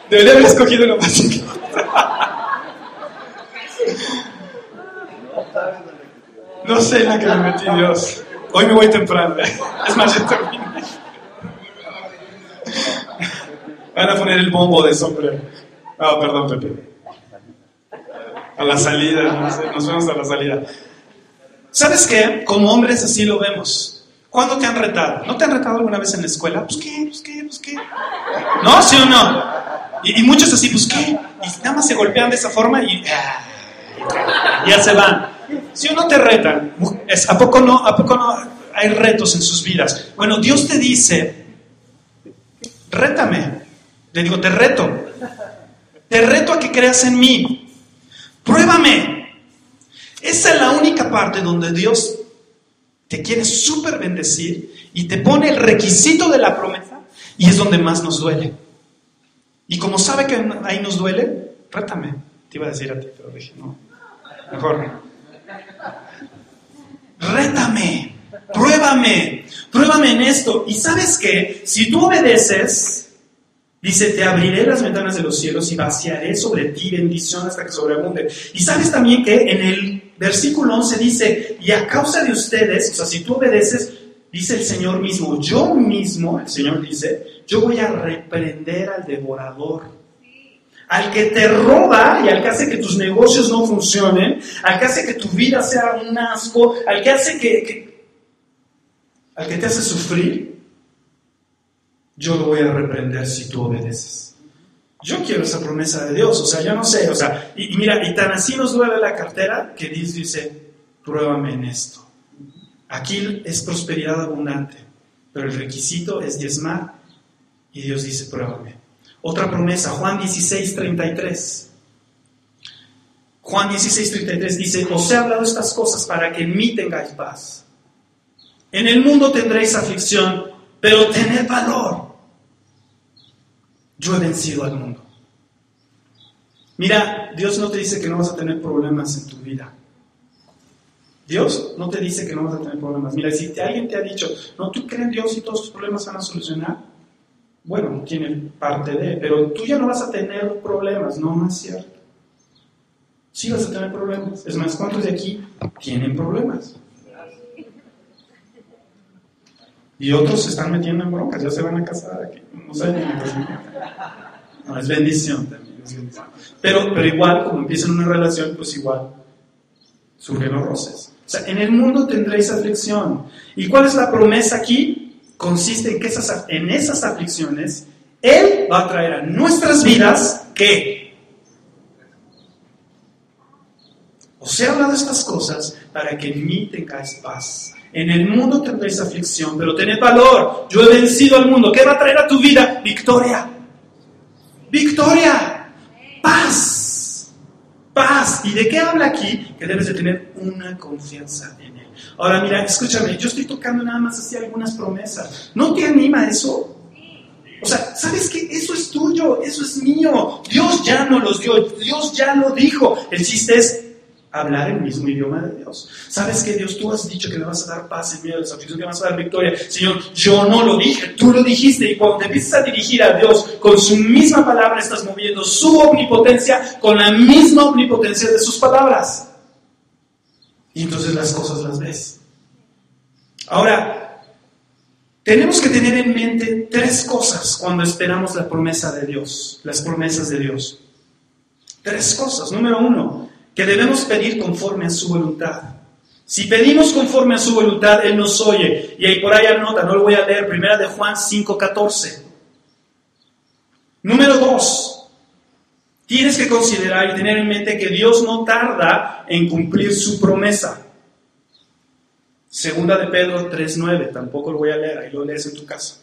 Debería haber escogido lo más No sé en la que me metí, Dios. Hoy me voy temprano. Es más, ya terminé. Van a poner el bombo de sombrero. Ah, perdón, Pepe a la salida, nos vemos a la salida. ¿Sabes qué? Como hombres así lo vemos. ¿Cuándo te han retado? ¿No te han retado alguna vez en la escuela? Pues qué, pues qué, pues qué. ¿No? ¿Sí o no? Y, muchos así, pues qué. Y nada más se golpean de esa forma y ah, ya se van. ¿Sí o no te retan? ¿A poco no? ¿A poco no hay retos en sus vidas? Bueno, Dios te dice, rétame. Le digo, te reto. Te reto a que creas en mí. Pruébame. Esa es la única parte donde Dios te quiere súper bendecir y te pone el requisito de la promesa y es donde más nos duele. Y como sabe que ahí nos duele, rétame. Te iba a decir a ti, pero dije, no. Mejor. Rétame. Pruébame. Pruébame en esto. Y sabes qué? Si tú obedeces, Dice, te abriré las ventanas de los cielos y vaciaré sobre ti bendición hasta que sobreabunde. Y sabes también que en el versículo 11 dice, y a causa de ustedes, o sea, si tú obedeces, dice el Señor mismo, yo mismo, el Señor dice, yo voy a reprender al devorador. Al que te roba y al que hace que tus negocios no funcionen, al que hace que tu vida sea un asco, al que hace que, que al que te hace sufrir, yo lo voy a reprender si tú obedeces. Yo quiero esa promesa de Dios, o sea, yo no sé, o sea, y, mira, y tan así nos duele la cartera que Dios dice, pruébame en esto. Aquí es prosperidad abundante, pero el requisito es diezmar y Dios dice, pruébame. Otra promesa, Juan 16, 33. Juan 16, 33 dice, os he hablado estas cosas para que en mí tengáis paz. En el mundo tendréis aflicción, pero tened valor. Yo he vencido al mundo. Mira, Dios no te dice que no vas a tener problemas en tu vida. Dios no te dice que no vas a tener problemas. Mira, si alguien te ha dicho, no, tú crees en Dios y todos tus problemas van a solucionar, bueno, tiene parte de, pero tú ya no vas a tener problemas, no, no es cierto. Sí vas a tener problemas. Es más, ¿cuántos de aquí tienen problemas? Y otros se están metiendo en broncas, ya se van a casar aquí. No sé, no, es bendición también. Pero, pero igual, como empiezan una relación, pues igual surgen los roces. O sea, en el mundo tendréis aflicción. ¿Y cuál es la promesa aquí? Consiste en que esas, en esas aflicciones Él va a traer a nuestras vidas que os he hablado estas cosas para que en mí tengáis paz. En el mundo tendréis aflicción, pero tened valor. Yo he vencido al mundo. ¿Qué va a traer a tu vida? Victoria. Victoria. Paz. Paz. ¿Y de qué habla aquí? Que debes de tener una confianza en Él. Ahora mira, escúchame, yo estoy tocando nada más así algunas promesas. ¿No te anima eso? O sea, ¿sabes qué? Eso es tuyo, eso es mío. Dios ya no los dio, Dios ya lo dijo. El chiste es hablar el mismo idioma de Dios. ¿Sabes que Dios, tú has dicho que me vas a dar paz en medio de los aflicciones, que me vas a dar victoria? Señor, yo no lo dije, tú lo dijiste. Y cuando te empiezas a dirigir a Dios con su misma palabra, estás moviendo su omnipotencia con la misma omnipotencia de sus palabras. Y entonces las cosas las ves. Ahora, tenemos que tener en mente tres cosas cuando esperamos la promesa de Dios, las promesas de Dios. Tres cosas. Número uno, que debemos pedir conforme a su voluntad. Si pedimos conforme a su voluntad, Él nos oye. Y ahí por ahí anota, no lo voy a leer, primera de Juan 5.14. Número dos, tienes que considerar y tener en mente que Dios no tarda en cumplir su promesa. Segunda de Pedro 3.9, tampoco lo voy a leer, ahí lo lees en tu casa.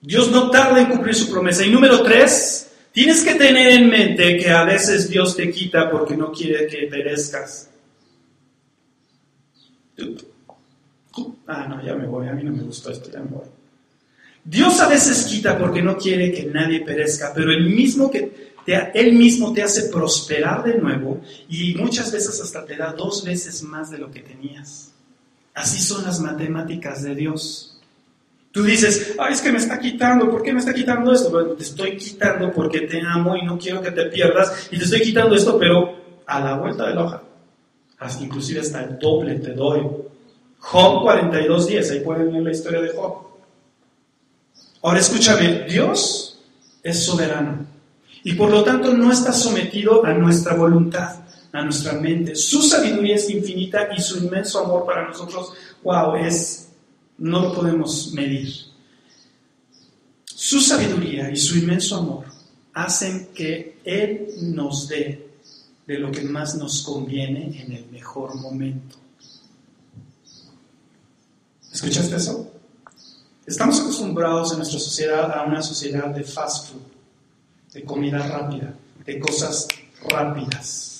Dios no tarda en cumplir su promesa. Y número tres, Tienes que tener en mente que a veces Dios te quita porque no quiere que perezcas. Ah, no, ya me voy, a mí no me gustó esto, ya me voy. Dios a veces quita porque no quiere que nadie perezca, pero mismo, que él mismo te hace prosperar de nuevo y muchas veces hasta te da dos veces más de lo que tenías. Así son las matemáticas de Dios. Tú dices, ay, es que me está quitando, ¿por qué me está quitando esto? Bueno, te estoy quitando porque te amo y no quiero que te pierdas, y te estoy quitando esto, pero a la vuelta de la hoja, hasta, inclusive hasta el doble te doy. Job 42.10, ahí pueden ver la historia de Job. Ahora escúchame, Dios es soberano y por lo tanto no está sometido a nuestra voluntad, a nuestra mente. Su sabiduría es infinita y su inmenso amor para nosotros, wow, es no lo podemos medir. Su sabiduría y su inmenso amor hacen que Él nos dé de lo que más nos conviene en el mejor momento. ¿Escuchaste eso? Estamos acostumbrados en nuestra sociedad a una sociedad de fast food, de comida rápida, de cosas rápidas.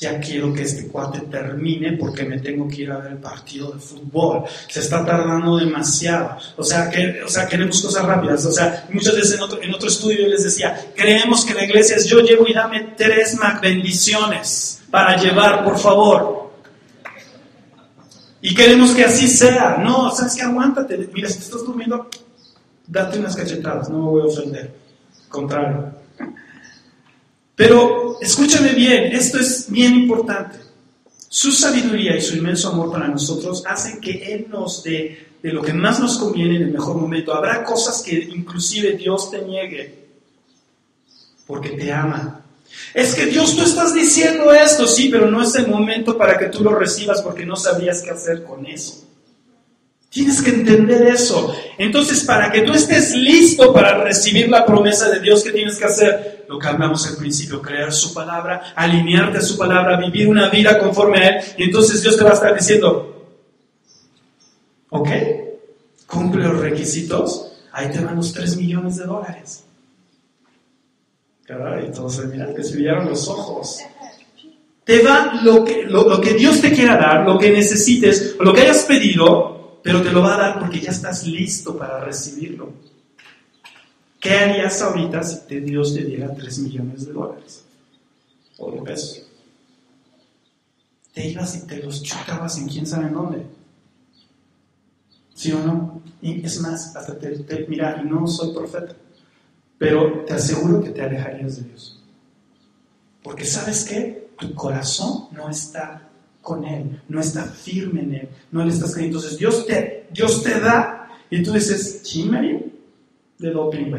Ya quiero que este cuate termine porque me tengo que ir a ver el partido de fútbol. Se está tardando demasiado. O sea, que, o sea queremos cosas rápidas. O sea, muchas veces en otro, en estudio les decía, creemos que la iglesia es yo llego y dame tres bendiciones para llevar, por favor. Y queremos que así sea. No, sabes que aguántate. Mira, si te estás durmiendo, date unas cachetadas, no me voy a ofender. Contrario. Pero escúchame bien, esto es bien importante. Su sabiduría y su inmenso amor para nosotros hacen que Él nos dé de lo que más nos conviene en el mejor momento. Habrá cosas que inclusive Dios te niegue porque te ama. Es que Dios, tú estás diciendo esto, sí, pero no es el momento para que tú lo recibas porque no sabías qué hacer con eso. Tienes que entender eso. Entonces, para que tú estés listo para recibir la promesa de Dios, ¿qué tienes que hacer? Lo que hablamos al principio, crear su palabra, alinearte a su palabra, vivir una vida conforme a Él. Y entonces Dios te va a estar diciendo, ¿ok? Cumple los requisitos, ahí te van los 3 millones de dólares. Y todos se miran, te brillaron los ojos. Te va lo que, lo que Dios te quiera dar, lo que necesites, lo que hayas pedido, pero te lo va a dar porque ya estás listo para recibirlo. ¿Qué harías ahorita si Dios te diera 3 millones de dólares o de pesos? Te ibas y te los chutabas en quién sabe dónde. ¿Sí o no? Es más, hasta te, te mira, no soy profeta, pero te aseguro que te alejarías de Dios. Porque sabes qué? Tu corazón no está con Él, no está firme en Él, no le estás creyendo. Entonces Dios te, Dios te da y tú dices, chimario, de doping,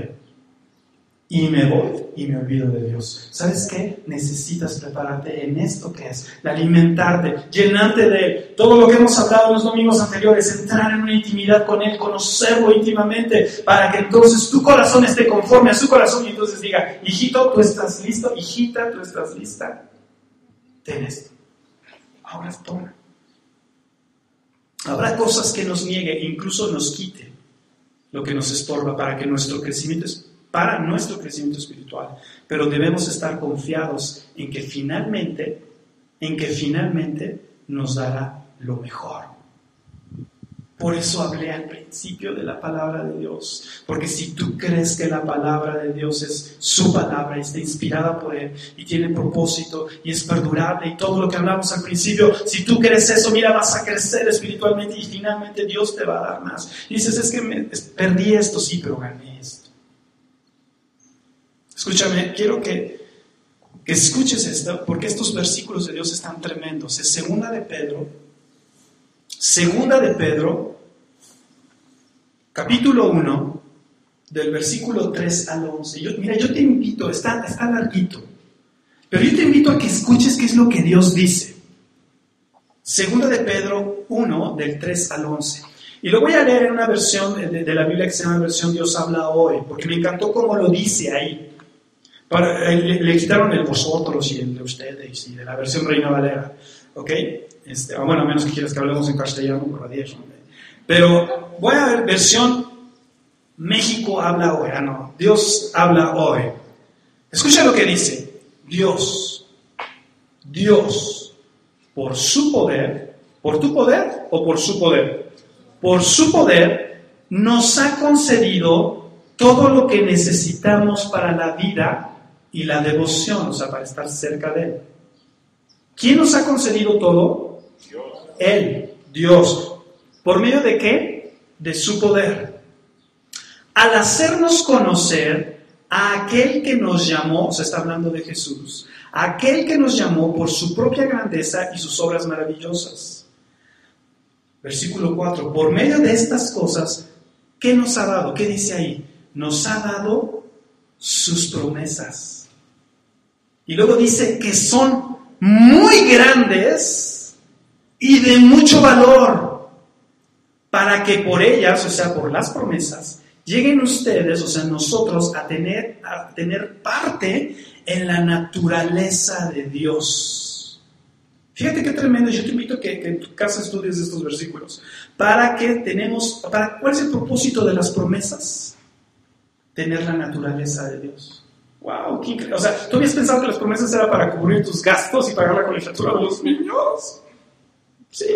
Y me voy y me olvido de Dios. ¿Sabes qué? Necesitas prepararte en esto que es, de alimentarte, llenarte de todo lo que hemos hablado en los domingos anteriores, entrar en una intimidad con Él, conocerlo íntimamente, para que entonces tu corazón esté conforme a su corazón y entonces diga, hijito, tú estás listo, hijita, tú estás lista, ten esto ahora toma. Habrá cosas que nos niegue, incluso nos quite lo que nos estorba para que nuestro crecimiento para nuestro crecimiento espiritual, pero debemos estar confiados en que finalmente, en que finalmente nos dará lo mejor. Por eso hablé al principio de la palabra de Dios. Porque si tú crees que la palabra de Dios es su palabra está inspirada por Él y tiene propósito y es perdurable y todo lo que hablamos al principio, si tú crees eso, mira, vas a crecer espiritualmente y finalmente Dios te va a dar más. Y dices, es que perdí esto, sí, pero gané esto. Escúchame, quiero que, que escuches esto porque estos versículos de Dios están tremendos. Es segunda de Pedro Segunda de Pedro, capítulo 1, del versículo 3 al 11. Yo, mira, yo te invito, está, está larguito, pero yo te invito a que escuches qué es lo que Dios dice. Segunda de Pedro 1, del 3 al 11. Y lo voy a leer en una versión de, la Biblia que se llama versión Dios habla hoy, porque me encantó cómo lo dice ahí. Para, eh, le, quitaron el vosotros y el de ustedes y de la versión Reina Valera. ¿Ok? Este, bueno, a menos que quieras que hablemos en castellano, por Dios. Pero voy a ver versión México habla hoy. Ah, no, Dios habla hoy. Escucha lo que dice. Dios, Dios, por su poder, ¿por tu poder o por su poder? Por su poder nos ha concedido todo lo que necesitamos para la vida y la devoción, o sea, para estar cerca de Él. ¿Quién nos ha concedido todo? Él, Dios. ¿Por medio de qué? De su poder. Al hacernos conocer a aquel que nos llamó, se está hablando de Jesús, aquel que nos llamó por su propia grandeza y sus obras maravillosas. Versículo 4. Por medio de estas cosas, ¿qué nos ha dado? ¿Qué dice ahí? Nos ha dado sus promesas. Y luego dice que son muy grandes y de mucho valor para que por ellas, o sea, por las promesas, lleguen ustedes, o sea, nosotros, a tener, a tener parte en la naturaleza de Dios. Fíjate qué tremendo, yo te invito a que, en tu casa estudies estos versículos. Para que tenemos, para, ¿cuál es el propósito de las promesas? Tener la naturaleza de Dios. ¡Wow! Qué increíble. O sea, ¿tú habías pensado que las promesas eran para cubrir tus gastos y pagar la colegiatura de los niños? Sí.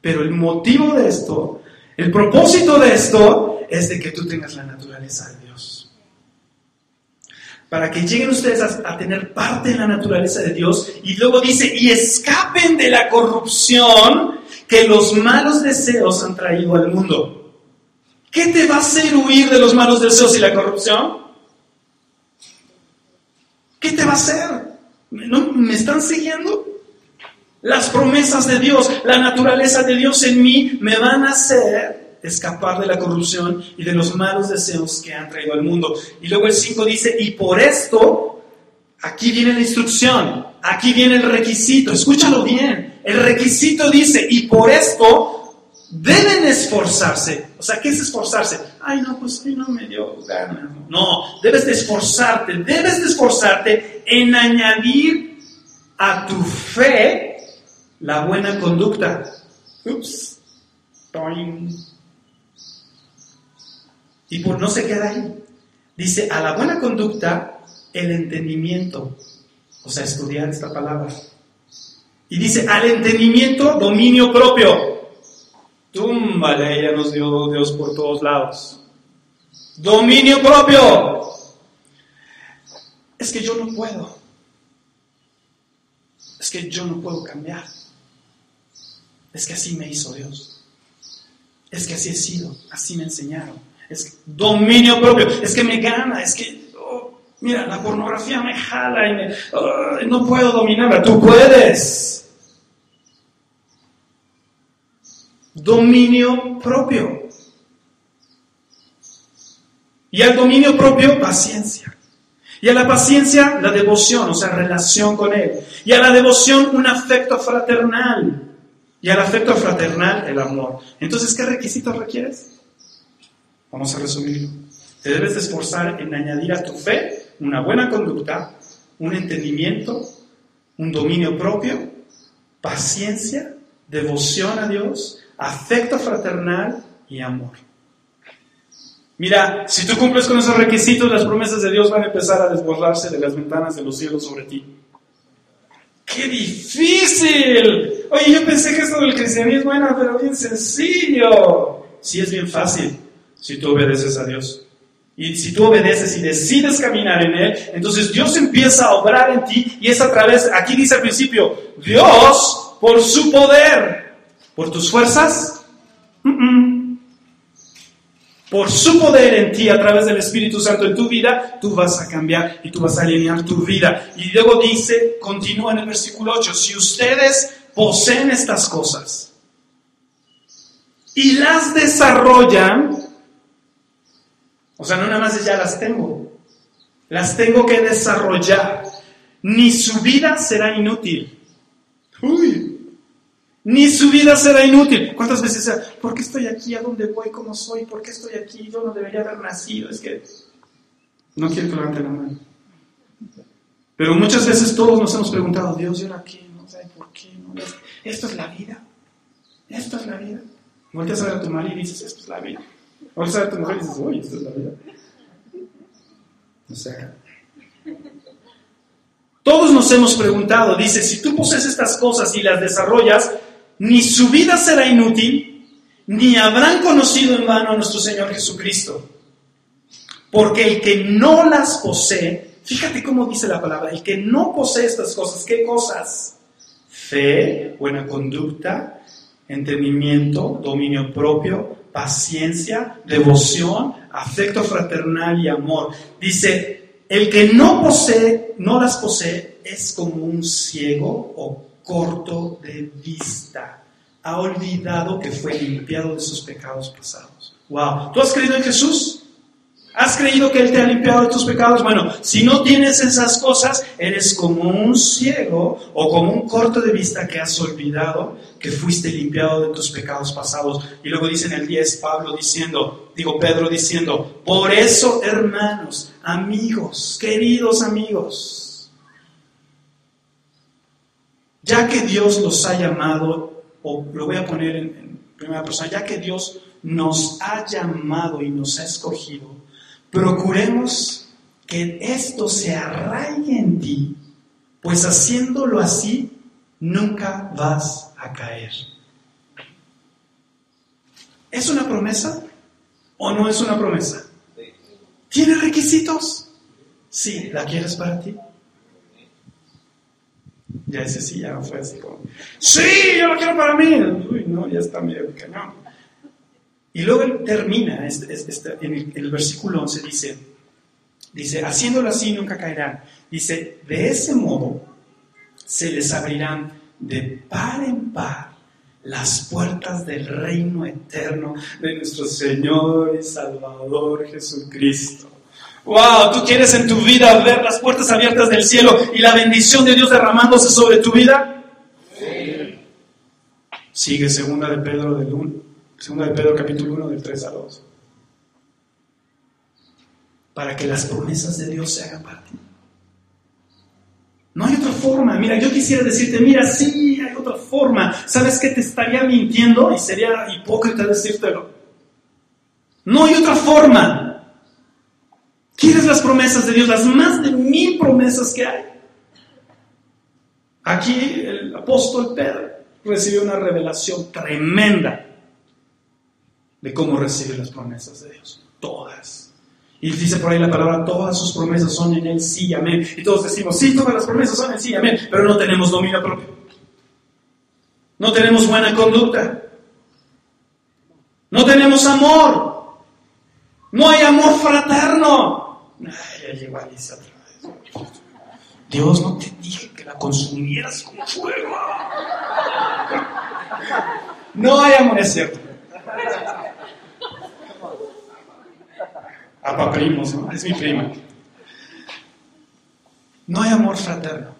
Pero el motivo de esto, el propósito de esto, es de que tú tengas la naturaleza de Dios. Para que lleguen ustedes a, a tener parte de la naturaleza de Dios y luego dice, y escapen de la corrupción que los malos deseos han traído al mundo. ¿Qué te va a hacer huir de los malos deseos y la corrupción? ¿Qué te va a hacer? ¿No, ¿Me están siguiendo? Las promesas de Dios, la naturaleza de Dios en mí me van a hacer escapar de la corrupción y de los malos deseos que han traído al mundo. Y luego el 5 dice, y por esto, aquí viene la instrucción, aquí viene el requisito, escúchalo bien, el requisito dice, y por esto deben esforzarse. O sea, ¿qué es esforzarse? Ay, no, pues ay, no me dio ganas. No, debes de esforzarte, debes de esforzarte en añadir a tu fe la buena conducta. Ups. Y por no se queda ahí. Dice, a la buena conducta, el entendimiento. O sea, estudiar esta palabra. Y dice, al entendimiento, dominio propio. Túmbale, ya nos dio Dios por todos lados. Dominio propio. Es que yo no puedo. Es que yo no puedo cambiar. Es que así me hizo Dios. Es que así he sido. Así me enseñaron. Es que, dominio propio. Es que me gana. Es que, oh, mira, la pornografía me jala y me, oh, no puedo dominarla. Tú puedes. Dominio propio. Y al dominio propio, paciencia. Y a la paciencia, la devoción, o sea, relación con Él. Y a la devoción, un afecto fraternal. Y al afecto fraternal, el amor. Entonces, ¿qué requisitos requieres? Vamos a resumirlo. Te debes de esforzar en añadir a tu fe una buena conducta, un entendimiento, un dominio propio, paciencia, devoción a Dios, afecto fraternal y amor. Mira, si tú cumples con esos requisitos, las promesas de Dios van a empezar a desbordarse de las ventanas de los cielos sobre ti. ¡Qué difícil! Oye, yo pensé que esto del cristianismo era bien sencillo. Sí, es bien fácil si tú obedeces a Dios. Y si tú obedeces y decides caminar en Él, entonces Dios empieza a obrar en ti y es a través, aquí dice al principio, Dios por su poder ¿Por tus fuerzas? Por su poder en ti a través del Espíritu Santo en tu vida, tú vas a cambiar y tú vas a alinear tu vida. Y luego dice, continúa en el versículo 8, si ustedes poseen estas cosas y las desarrollan, o sea, no nada más ya las tengo, las tengo que desarrollar, ni su vida será inútil. Uy, ni su vida será inútil. ¿Cuántas veces, ¿por qué estoy aquí? ¿A dónde voy? ¿Cómo soy? ¿Por qué estoy aquí? Yo no debería haber nacido. Es que no quiero que levante la mano. Pero muchas veces todos nos hemos preguntado, Dios, ¿y ahora qué? No sé por qué. No? Esto es la vida. Esto es la vida. Vuelves a ver a tu marido y dices, esto es la vida. Vuelves a ver a tu mujer y dices, uy, esto es la vida. O sea, todos nos hemos preguntado, dice, si tú posees estas cosas y las desarrollas, ni su vida será inútil, ni habrán conocido en vano a nuestro Señor Jesucristo. Porque el que no las posee, fíjate cómo dice la palabra, el que no posee estas cosas, ¿qué cosas? Fe, buena conducta, entendimiento, dominio propio, paciencia, devoción, afecto fraternal y amor. Dice, el que no posee, no las posee, es como un ciego o corto de vista. Ha olvidado que fue limpiado de sus pecados pasados. Wow. ¿Tú has creído en Jesús? ¿Has creído que Él te ha limpiado de tus pecados? Bueno, si no tienes esas cosas, eres como un ciego o como un corto de vista que has olvidado que fuiste limpiado de tus pecados pasados. Y luego dice en el 10 Pablo diciendo, digo Pedro diciendo, por eso hermanos, amigos, queridos amigos, ya que Dios los ha llamado, o lo voy a poner en, primera persona, ya que Dios nos ha llamado y nos ha escogido, procuremos que esto se arraigue en ti, pues haciéndolo así, nunca vas a caer. ¿Es una promesa o no es una promesa? ¿Tiene requisitos? Sí, ¿la quieres para ti? Ya ese sí, ya fue así como, sí, yo la quiero para mí. Uy, no, ya está medio cañón. Y luego él termina, este, este, en, el, en el versículo 11 dice, dice, haciéndolo así nunca caerán. Dice, de ese modo se les abrirán de par en par las puertas del reino eterno de nuestro Señor y Salvador Jesucristo. Wow, ¿tú quieres en tu vida ver las puertas abiertas del cielo y la bendición de Dios derramándose sobre tu vida? Sí. Sigue segunda de Pedro del 1, segunda de Pedro capítulo 1 del 3 a 2. Para que las promesas de Dios se hagan para ti. No hay otra forma. Mira, yo quisiera decirte, mira, sí, hay otra forma. ¿Sabes qué te estaría mintiendo? Y sería hipócrita decírtelo. No hay otra forma. ¿Quieres las promesas de Dios? Las más de mil promesas que hay. Aquí el apóstol Pedro recibió una revelación tremenda de cómo recibir las promesas de Dios. Todas. Y dice por ahí la palabra, todas sus promesas son en Él, sí, amén. Y todos decimos, sí, todas las promesas son en sí, amén. Pero no tenemos dominio propio. No tenemos buena conducta. No tenemos amor. No hay amor fraterno. Ya llegó Alicia otra vez. Dios, no te dije que la consumieras con fuego. No hay amor, es cierto. A primos, ¿no? Es mi prima. No hay amor fraterno.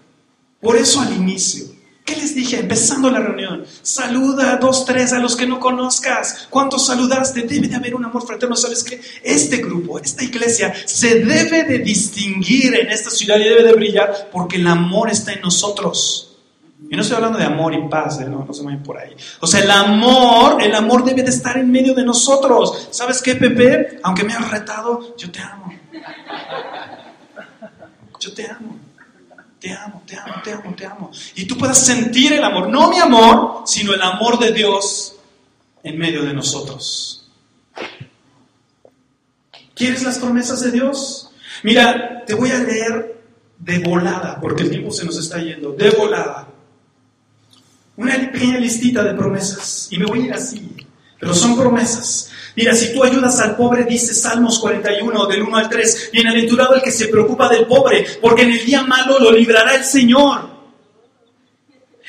Por eso al inicio, ¿qué les dije? Empezando la reunión, saluda a dos, tres a los que no conozcas. ¿Cuántos saludaste? Debe de haber un amor fraterno. ¿Sabes qué? Este grupo, esta iglesia, se debe de distinguir en esta ciudad y debe de brillar porque el amor está en nosotros. Y no estoy hablando de amor y paz, ¿eh? no, no se vayan por ahí. O sea, el amor, el amor debe de estar en medio de nosotros. ¿Sabes qué, Pepe? Aunque me has retado, yo te amo. Yo te amo. Te amo, te amo, te amo, te amo. Y tú puedas sentir el amor, no mi amor, sino el amor de Dios en medio de nosotros. ¿Quieres las promesas de Dios? Mira, te voy a leer de volada, porque el tiempo se nos está yendo, de volada una pequeña listita de promesas. Y me voy a ir así. Pero son promesas. Mira, si tú ayudas al pobre, dice Salmos 41, del 1 al 3, bienaventurado el que se preocupa del pobre, porque en el día malo lo librará el Señor.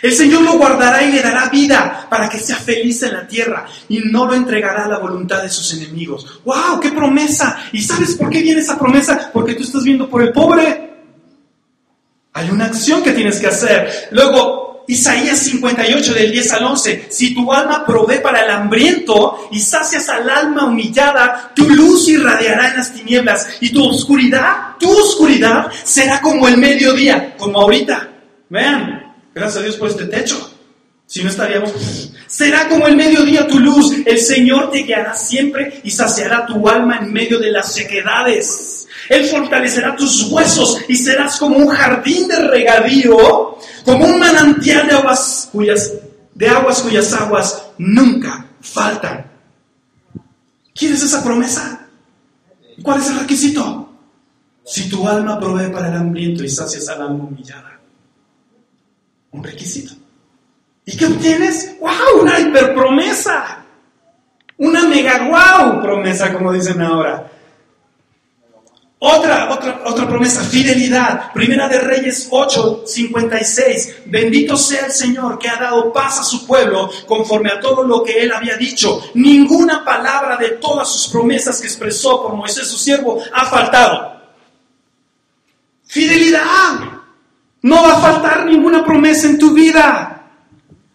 El Señor lo guardará y le dará vida para que sea feliz en la tierra y no lo entregará a la voluntad de sus enemigos. ¡Wow! ¡Qué promesa! ¿Y sabes por qué viene esa promesa? Porque tú estás viendo por el pobre. Hay una acción que tienes que hacer. Luego, Isaías 58 del 10 al 11, si tu alma provee para el hambriento y sacias al alma humillada, tu luz irradiará en las tinieblas y tu oscuridad, tu oscuridad será como el mediodía, como ahorita. Vean, gracias a Dios por este techo. Si no estaríamos... Será como el mediodía tu luz. El Señor te guiará siempre y saciará tu alma en medio de las sequedades. Él fortalecerá tus huesos y serás como un jardín de regadío, como un manantial de aguas cuyas, de aguas cuyas aguas nunca faltan. ¿Quieres esa promesa? ¿Cuál es el requisito? Si tu alma provee para el hambriento y sacias al alma humillada. Un requisito. ¿Y qué obtienes? ¡Wow! Una hiperpromesa. Una mega wow promesa, como dicen ahora. Otra, otra, otra promesa, fidelidad. Primera de Reyes 8, 56. Bendito sea el Señor que ha dado paz a su pueblo conforme a todo lo que él había dicho. Ninguna palabra de todas sus promesas que expresó por Moisés su siervo ha faltado. Fidelidad. No va a faltar ninguna promesa en tu vida.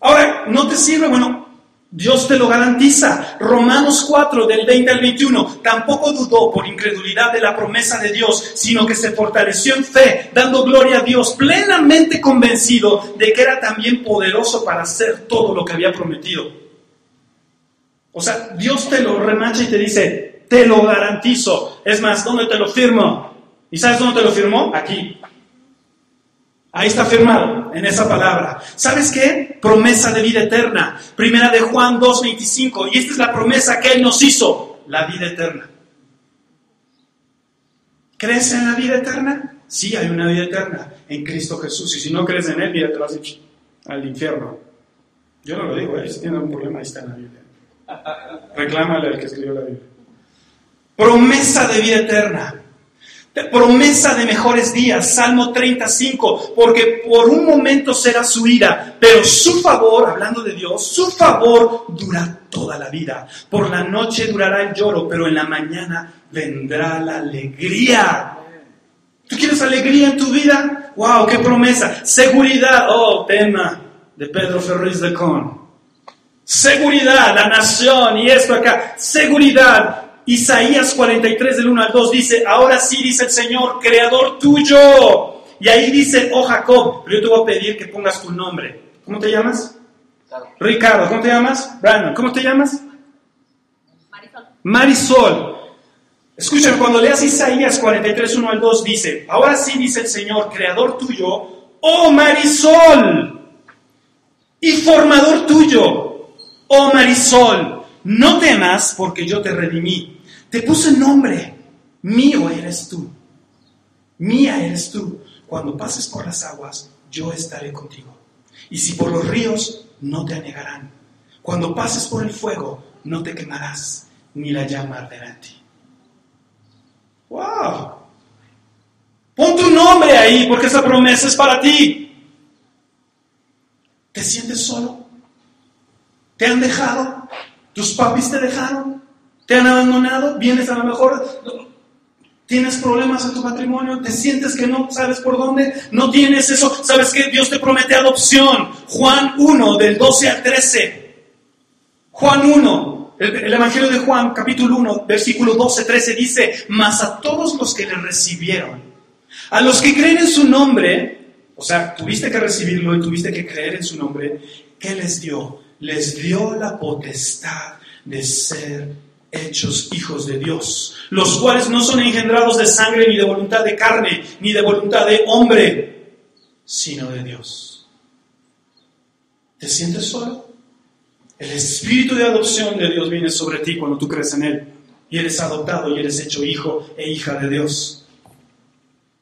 Ahora, ¿no te sirve? Bueno, Dios te lo garantiza. Romanos 4 del 20 al 21. Tampoco dudó por incredulidad de la promesa de Dios, sino que se fortaleció en fe, dando gloria a Dios, plenamente convencido de que era también poderoso para hacer todo lo que había prometido. O sea, Dios te lo remacha y te dice, te lo garantizo. Es más, ¿dónde te lo firmo? ¿Y sabes dónde te lo firmó? Aquí. Ahí está firmado, en esa palabra. ¿Sabes qué? Promesa de vida eterna. Primera de Juan 2.25. Y esta es la promesa que Él nos hizo, la vida eterna. ¿Crees en la vida eterna? Sí, hay una vida eterna en Cristo Jesús. Y si no crees en Él, mira, te vas al infierno. Yo no lo digo, ¿eh? si tiene un problema, ahí está en la Biblia. Reclámale al que escribió la Biblia. Promesa de vida eterna promesa de mejores días, Salmo 35, porque por un momento será su ira, pero su favor, hablando de Dios, su favor dura toda la vida. Por la noche durará el lloro, pero en la mañana vendrá la alegría. ¿Tú quieres alegría en tu vida? ¡Wow! ¡Qué promesa! Seguridad, oh, tema de Pedro Ferriz de Con. Seguridad, la nación y esto acá. Seguridad, Isaías 43 del 1 al 2 dice, ahora sí dice el Señor, creador tuyo. Y ahí dice, oh Jacob, pero yo te voy a pedir que pongas tu nombre. ¿Cómo te llamas? Ricardo. ¿Cómo te llamas? Brandon. ¿Cómo te llamas? Marisol. Marisol. Escuchen, cuando leas Isaías 43, 1 al 2 dice, ahora sí dice el Señor, creador tuyo, oh Marisol, y formador tuyo, oh Marisol, no temas porque yo te redimí te puse nombre. Mío eres tú. Mía eres tú. Cuando pases por las aguas, yo estaré contigo. Y si por los ríos, no te anegarán. Cuando pases por el fuego, no te quemarás, ni la llama arderá en ti. ¡Wow! Pon tu nombre ahí, porque esa promesa es para ti. ¿Te sientes solo? ¿Te han dejado? ¿Tus papis te dejaron? ¿Te han abandonado? ¿Vienes a lo mejor? ¿Tienes problemas en tu matrimonio? ¿Te sientes que no sabes por dónde? ¿No tienes eso? ¿Sabes que Dios te promete adopción? Juan 1, del 12 al 13. Juan 1, el, el, Evangelio de Juan, capítulo 1, versículo 12, 13, dice, mas a todos los que le recibieron, a los que creen en su nombre, o sea, tuviste que recibirlo y tuviste que creer en su nombre, ¿qué les dio? Les dio la potestad de ser hechos hijos de Dios, los cuales no son engendrados de sangre ni de voluntad de carne, ni de voluntad de hombre, sino de Dios. ¿Te sientes solo? El espíritu de adopción de Dios viene sobre ti cuando tú crees en Él y eres adoptado y eres hecho hijo e hija de Dios.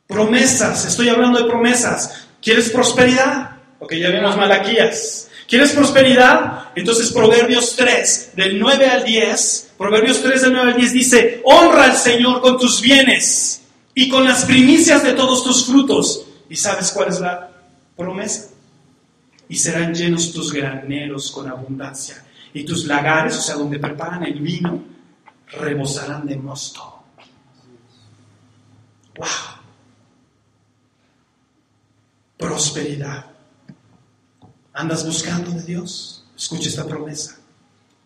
Promesas, estoy hablando de promesas. ¿Quieres prosperidad? Ok, ya vimos Malaquías. ¿Quieres prosperidad? Entonces Proverbios 3, del 9 al 10, Proverbios 3 del 9 al 10 dice, honra al Señor con tus bienes y con las primicias de todos tus frutos. ¿Y sabes cuál es la promesa? Y serán llenos tus graneros con abundancia y tus lagares, o sea, donde preparan el vino, rebosarán de mosto. ¡Wow! Prosperidad. ¿Andas buscando de Dios? Escucha esta promesa.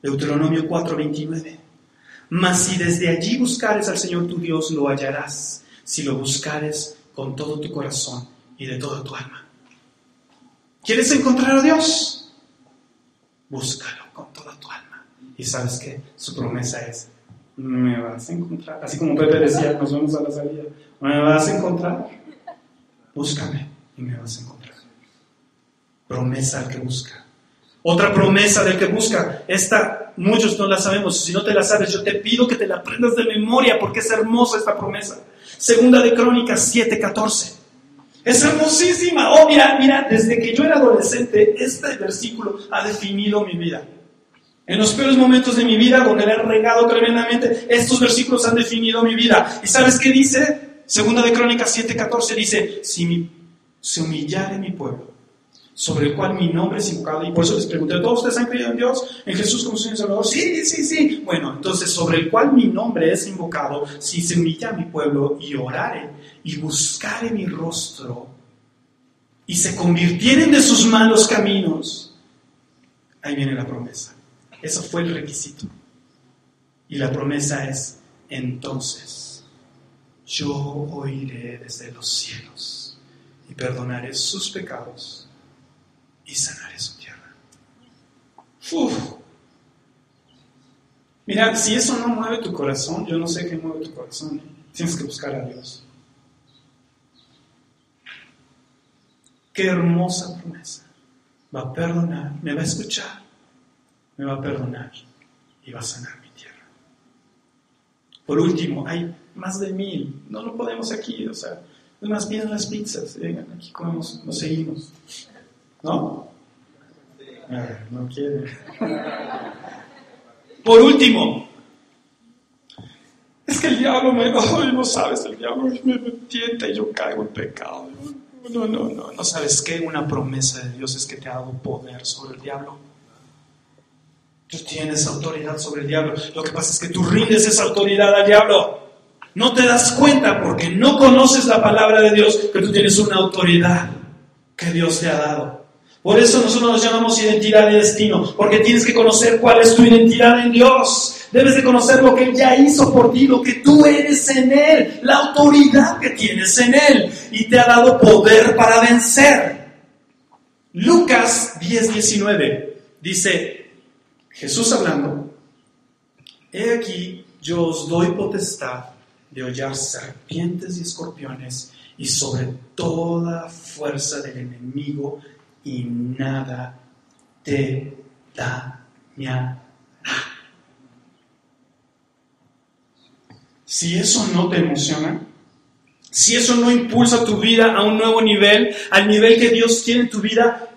Deuteronomio 4:29. Mas si desde allí buscares al Señor tu Dios, lo hallarás, si lo buscares con todo tu corazón y de toda tu alma. ¿Quieres encontrar a Dios? Búscalo con toda tu alma. Y sabes que su promesa es, me vas a encontrar. Así como Pepe decía, nos vemos a la salida, me vas a encontrar. Búscame y me vas a encontrar promesa al que busca. Otra promesa del que busca, esta muchos no la sabemos, si no te la sabes, yo te pido que te la aprendas de memoria porque es hermosa esta promesa. Segunda de Crónicas 7:14. Es hermosísima. Oh, mira, mira, desde que yo era adolescente, este versículo ha definido mi vida. En los peores momentos de mi vida, donde le he regado tremendamente, estos versículos han definido mi vida. ¿Y sabes qué dice? Segunda de Crónicas 7:14 dice, si mi, se humillare mi pueblo, sobre el cual mi nombre es invocado. Y por eso les pregunté, ¿todos ustedes han creído en Dios? ¿En Jesús como Señor Salvador? Sí, sí, sí. Bueno, entonces, sobre el cual mi nombre es invocado, si se humilla mi pueblo y orare y buscare mi rostro y se convirtieren de sus malos caminos, ahí viene la promesa. Eso fue el requisito. Y la promesa es, entonces, yo oiré desde los cielos y perdonaré sus pecados y sanaré su tierra. Uf. Mira, si eso no mueve tu corazón, yo no sé qué mueve tu corazón. ¿eh? Tienes que buscar a Dios. Qué hermosa promesa. Va a perdonar, me va a escuchar, me va a perdonar y va a sanar mi tierra. Por último, hay más de mil. No lo podemos aquí, o sea, más piden las pizzas. Vengan, aquí comemos, nos seguimos. ¿No? no quiere. Por último, es que el diablo me, ay, no sabes, el diablo me, tienta y yo caigo en pecado. No, no, no, no sabes qué, una promesa de Dios es que te ha dado poder sobre el diablo. Tú tienes autoridad sobre el diablo. Lo que pasa es que tú rindes esa autoridad al diablo. No te das cuenta porque no conoces la palabra de Dios que tú tienes una autoridad que Dios te ha dado. Por eso nosotros nos llamamos identidad y destino, porque tienes que conocer cuál es tu identidad en Dios. Debes de conocer lo que Él ya hizo por ti, lo que tú eres en Él, la autoridad que tienes en Él y te ha dado poder para vencer. Lucas 10, 19 dice, Jesús hablando, he aquí yo os doy potestad de hollar serpientes y escorpiones y sobre toda fuerza del enemigo y nada te dañará. Si eso no te emociona, si eso no impulsa tu vida a un nuevo nivel, al nivel que Dios tiene en tu vida,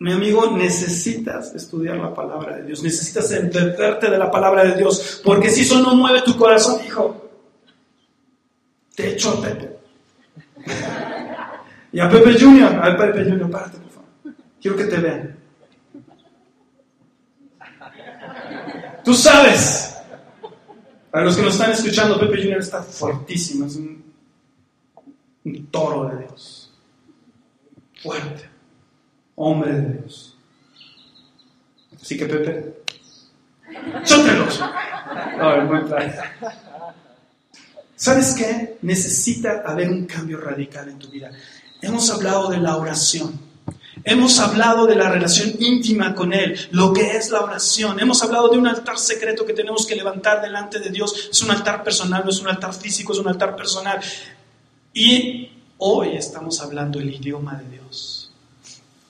mi amigo, necesitas estudiar la palabra de Dios, necesitas entenderte de la palabra de Dios, porque si eso no mueve tu corazón, hijo, te echo a Pepe. Y a Pepe Junior, a Pepe Junior, párate. Quiero que te vean. Tú sabes para los que nos están escuchando, Pepe Junior está fuertísimo, es un, toro de Dios. Fuerte. Hombre de Dios. Así que Pepe, ¡chótelos! ¿Sabes qué? Necesita haber un cambio radical en tu vida. Hemos hablado de la oración. Hemos hablado de la relación íntima con Él, lo que es la oración. Hemos hablado de un altar secreto que tenemos que levantar delante de Dios. Es un altar personal, no es un altar físico, es un altar personal. Y hoy estamos hablando el idioma de Dios.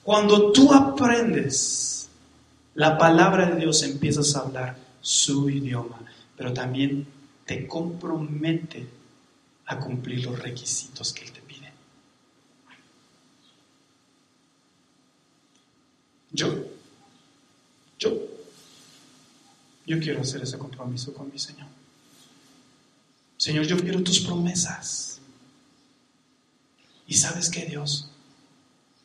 Cuando tú aprendes la palabra de Dios, empiezas a hablar su idioma, pero también te compromete a cumplir los requisitos que Él te Yo, yo, yo quiero hacer ese compromiso con mi Señor. Señor, yo quiero tus promesas. Y sabes que Dios,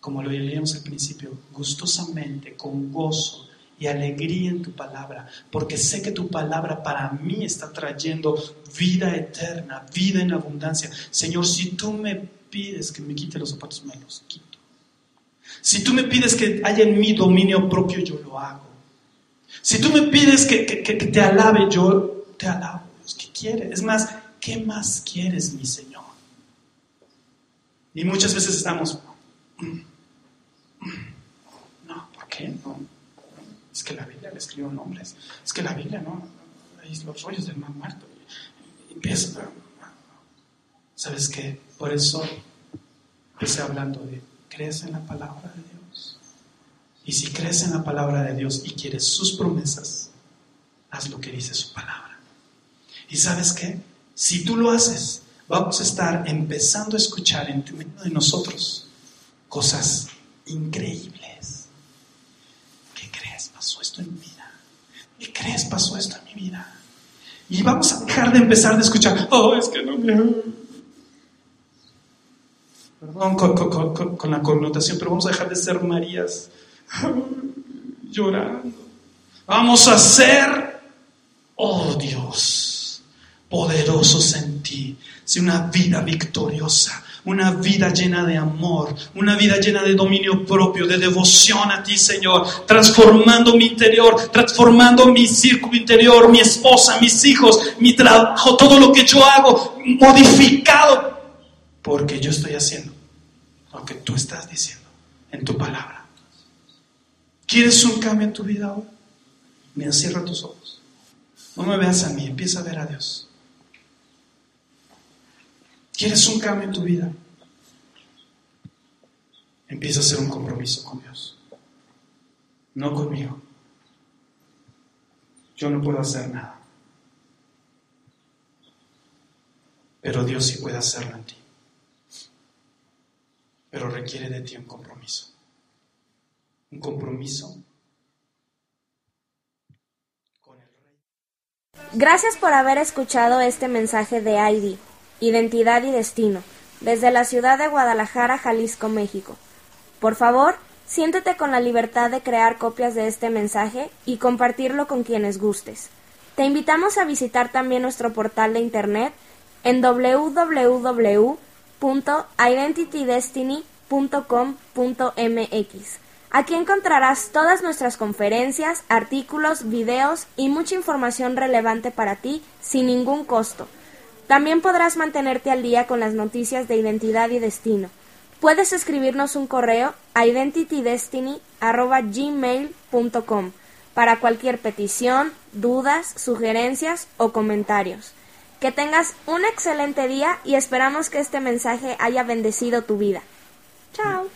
como lo leíamos al principio, gustosamente, con gozo y alegría en tu palabra, porque sé que tu palabra para mí está trayendo vida eterna, vida en abundancia. Señor, si tú me pides que me quite los zapatos, me los quito. Si tú me pides que haya en mí dominio propio, yo lo hago. Si tú me pides que, te alabe, yo te alabo. ¿Qué quieres? Es más, ¿qué más quieres, mi Señor? Y muchas veces estamos, no, ¿por qué? No. Es que la Biblia le escribió nombres. Es que la Biblia, ¿no? Ahí los rollos del mar muerto. Empieza, ¿sabes qué? Por eso empecé hablando de crees en la palabra de Dios. Y si crees en la palabra de Dios y quieres sus promesas, haz lo que dice su palabra. ¿Y sabes qué? Si tú lo haces, vamos a estar empezando a escuchar en medio de nosotros cosas increíbles. ¿Qué crees pasó esto en mi vida? ¿Qué crees pasó esto en mi vida? Y vamos a dejar de empezar de escuchar, oh, es que no me perdón con, la connotación, pero vamos a dejar de ser Marías llorando. Vamos a ser, oh Dios, poderosos en ti, si una vida victoriosa, una vida llena de amor, una vida llena de dominio propio, de devoción a ti, Señor, transformando mi interior, transformando mi círculo interior, mi esposa, mis hijos, mi trabajo, todo lo que yo hago, modificado porque yo estoy haciendo lo que tú estás diciendo en tu palabra. ¿Quieres un cambio en tu vida hoy? Mira, cierra tus ojos. No me veas a mí, empieza a ver a Dios. ¿Quieres un cambio en tu vida? empieza a hacer un compromiso con Dios. No conmigo. Yo no puedo hacer nada. Pero Dios sí puede hacerlo en ti. Pero requiere de ti un compromiso. Un compromiso con el Rey. Gracias por haber escuchado este mensaje de ID, Identidad y Destino, desde la ciudad de Guadalajara, Jalisco, México. Por favor, siéntete con la libertad de crear copias de este mensaje y compartirlo con quienes gustes. Te invitamos a visitar también nuestro portal de internet en www.identitydestiny.com.mx. Aquí encontrarás todas nuestras conferencias, artículos, videos y mucha información relevante para ti sin ningún costo. También podrás mantenerte al día con las noticias de identidad y destino. Puedes escribirnos un correo a identitydestiny.gmail.com para cualquier petición, dudas, sugerencias o comentarios. Que tengas un excelente día y esperamos que este mensaje haya bendecido tu vida. Chao.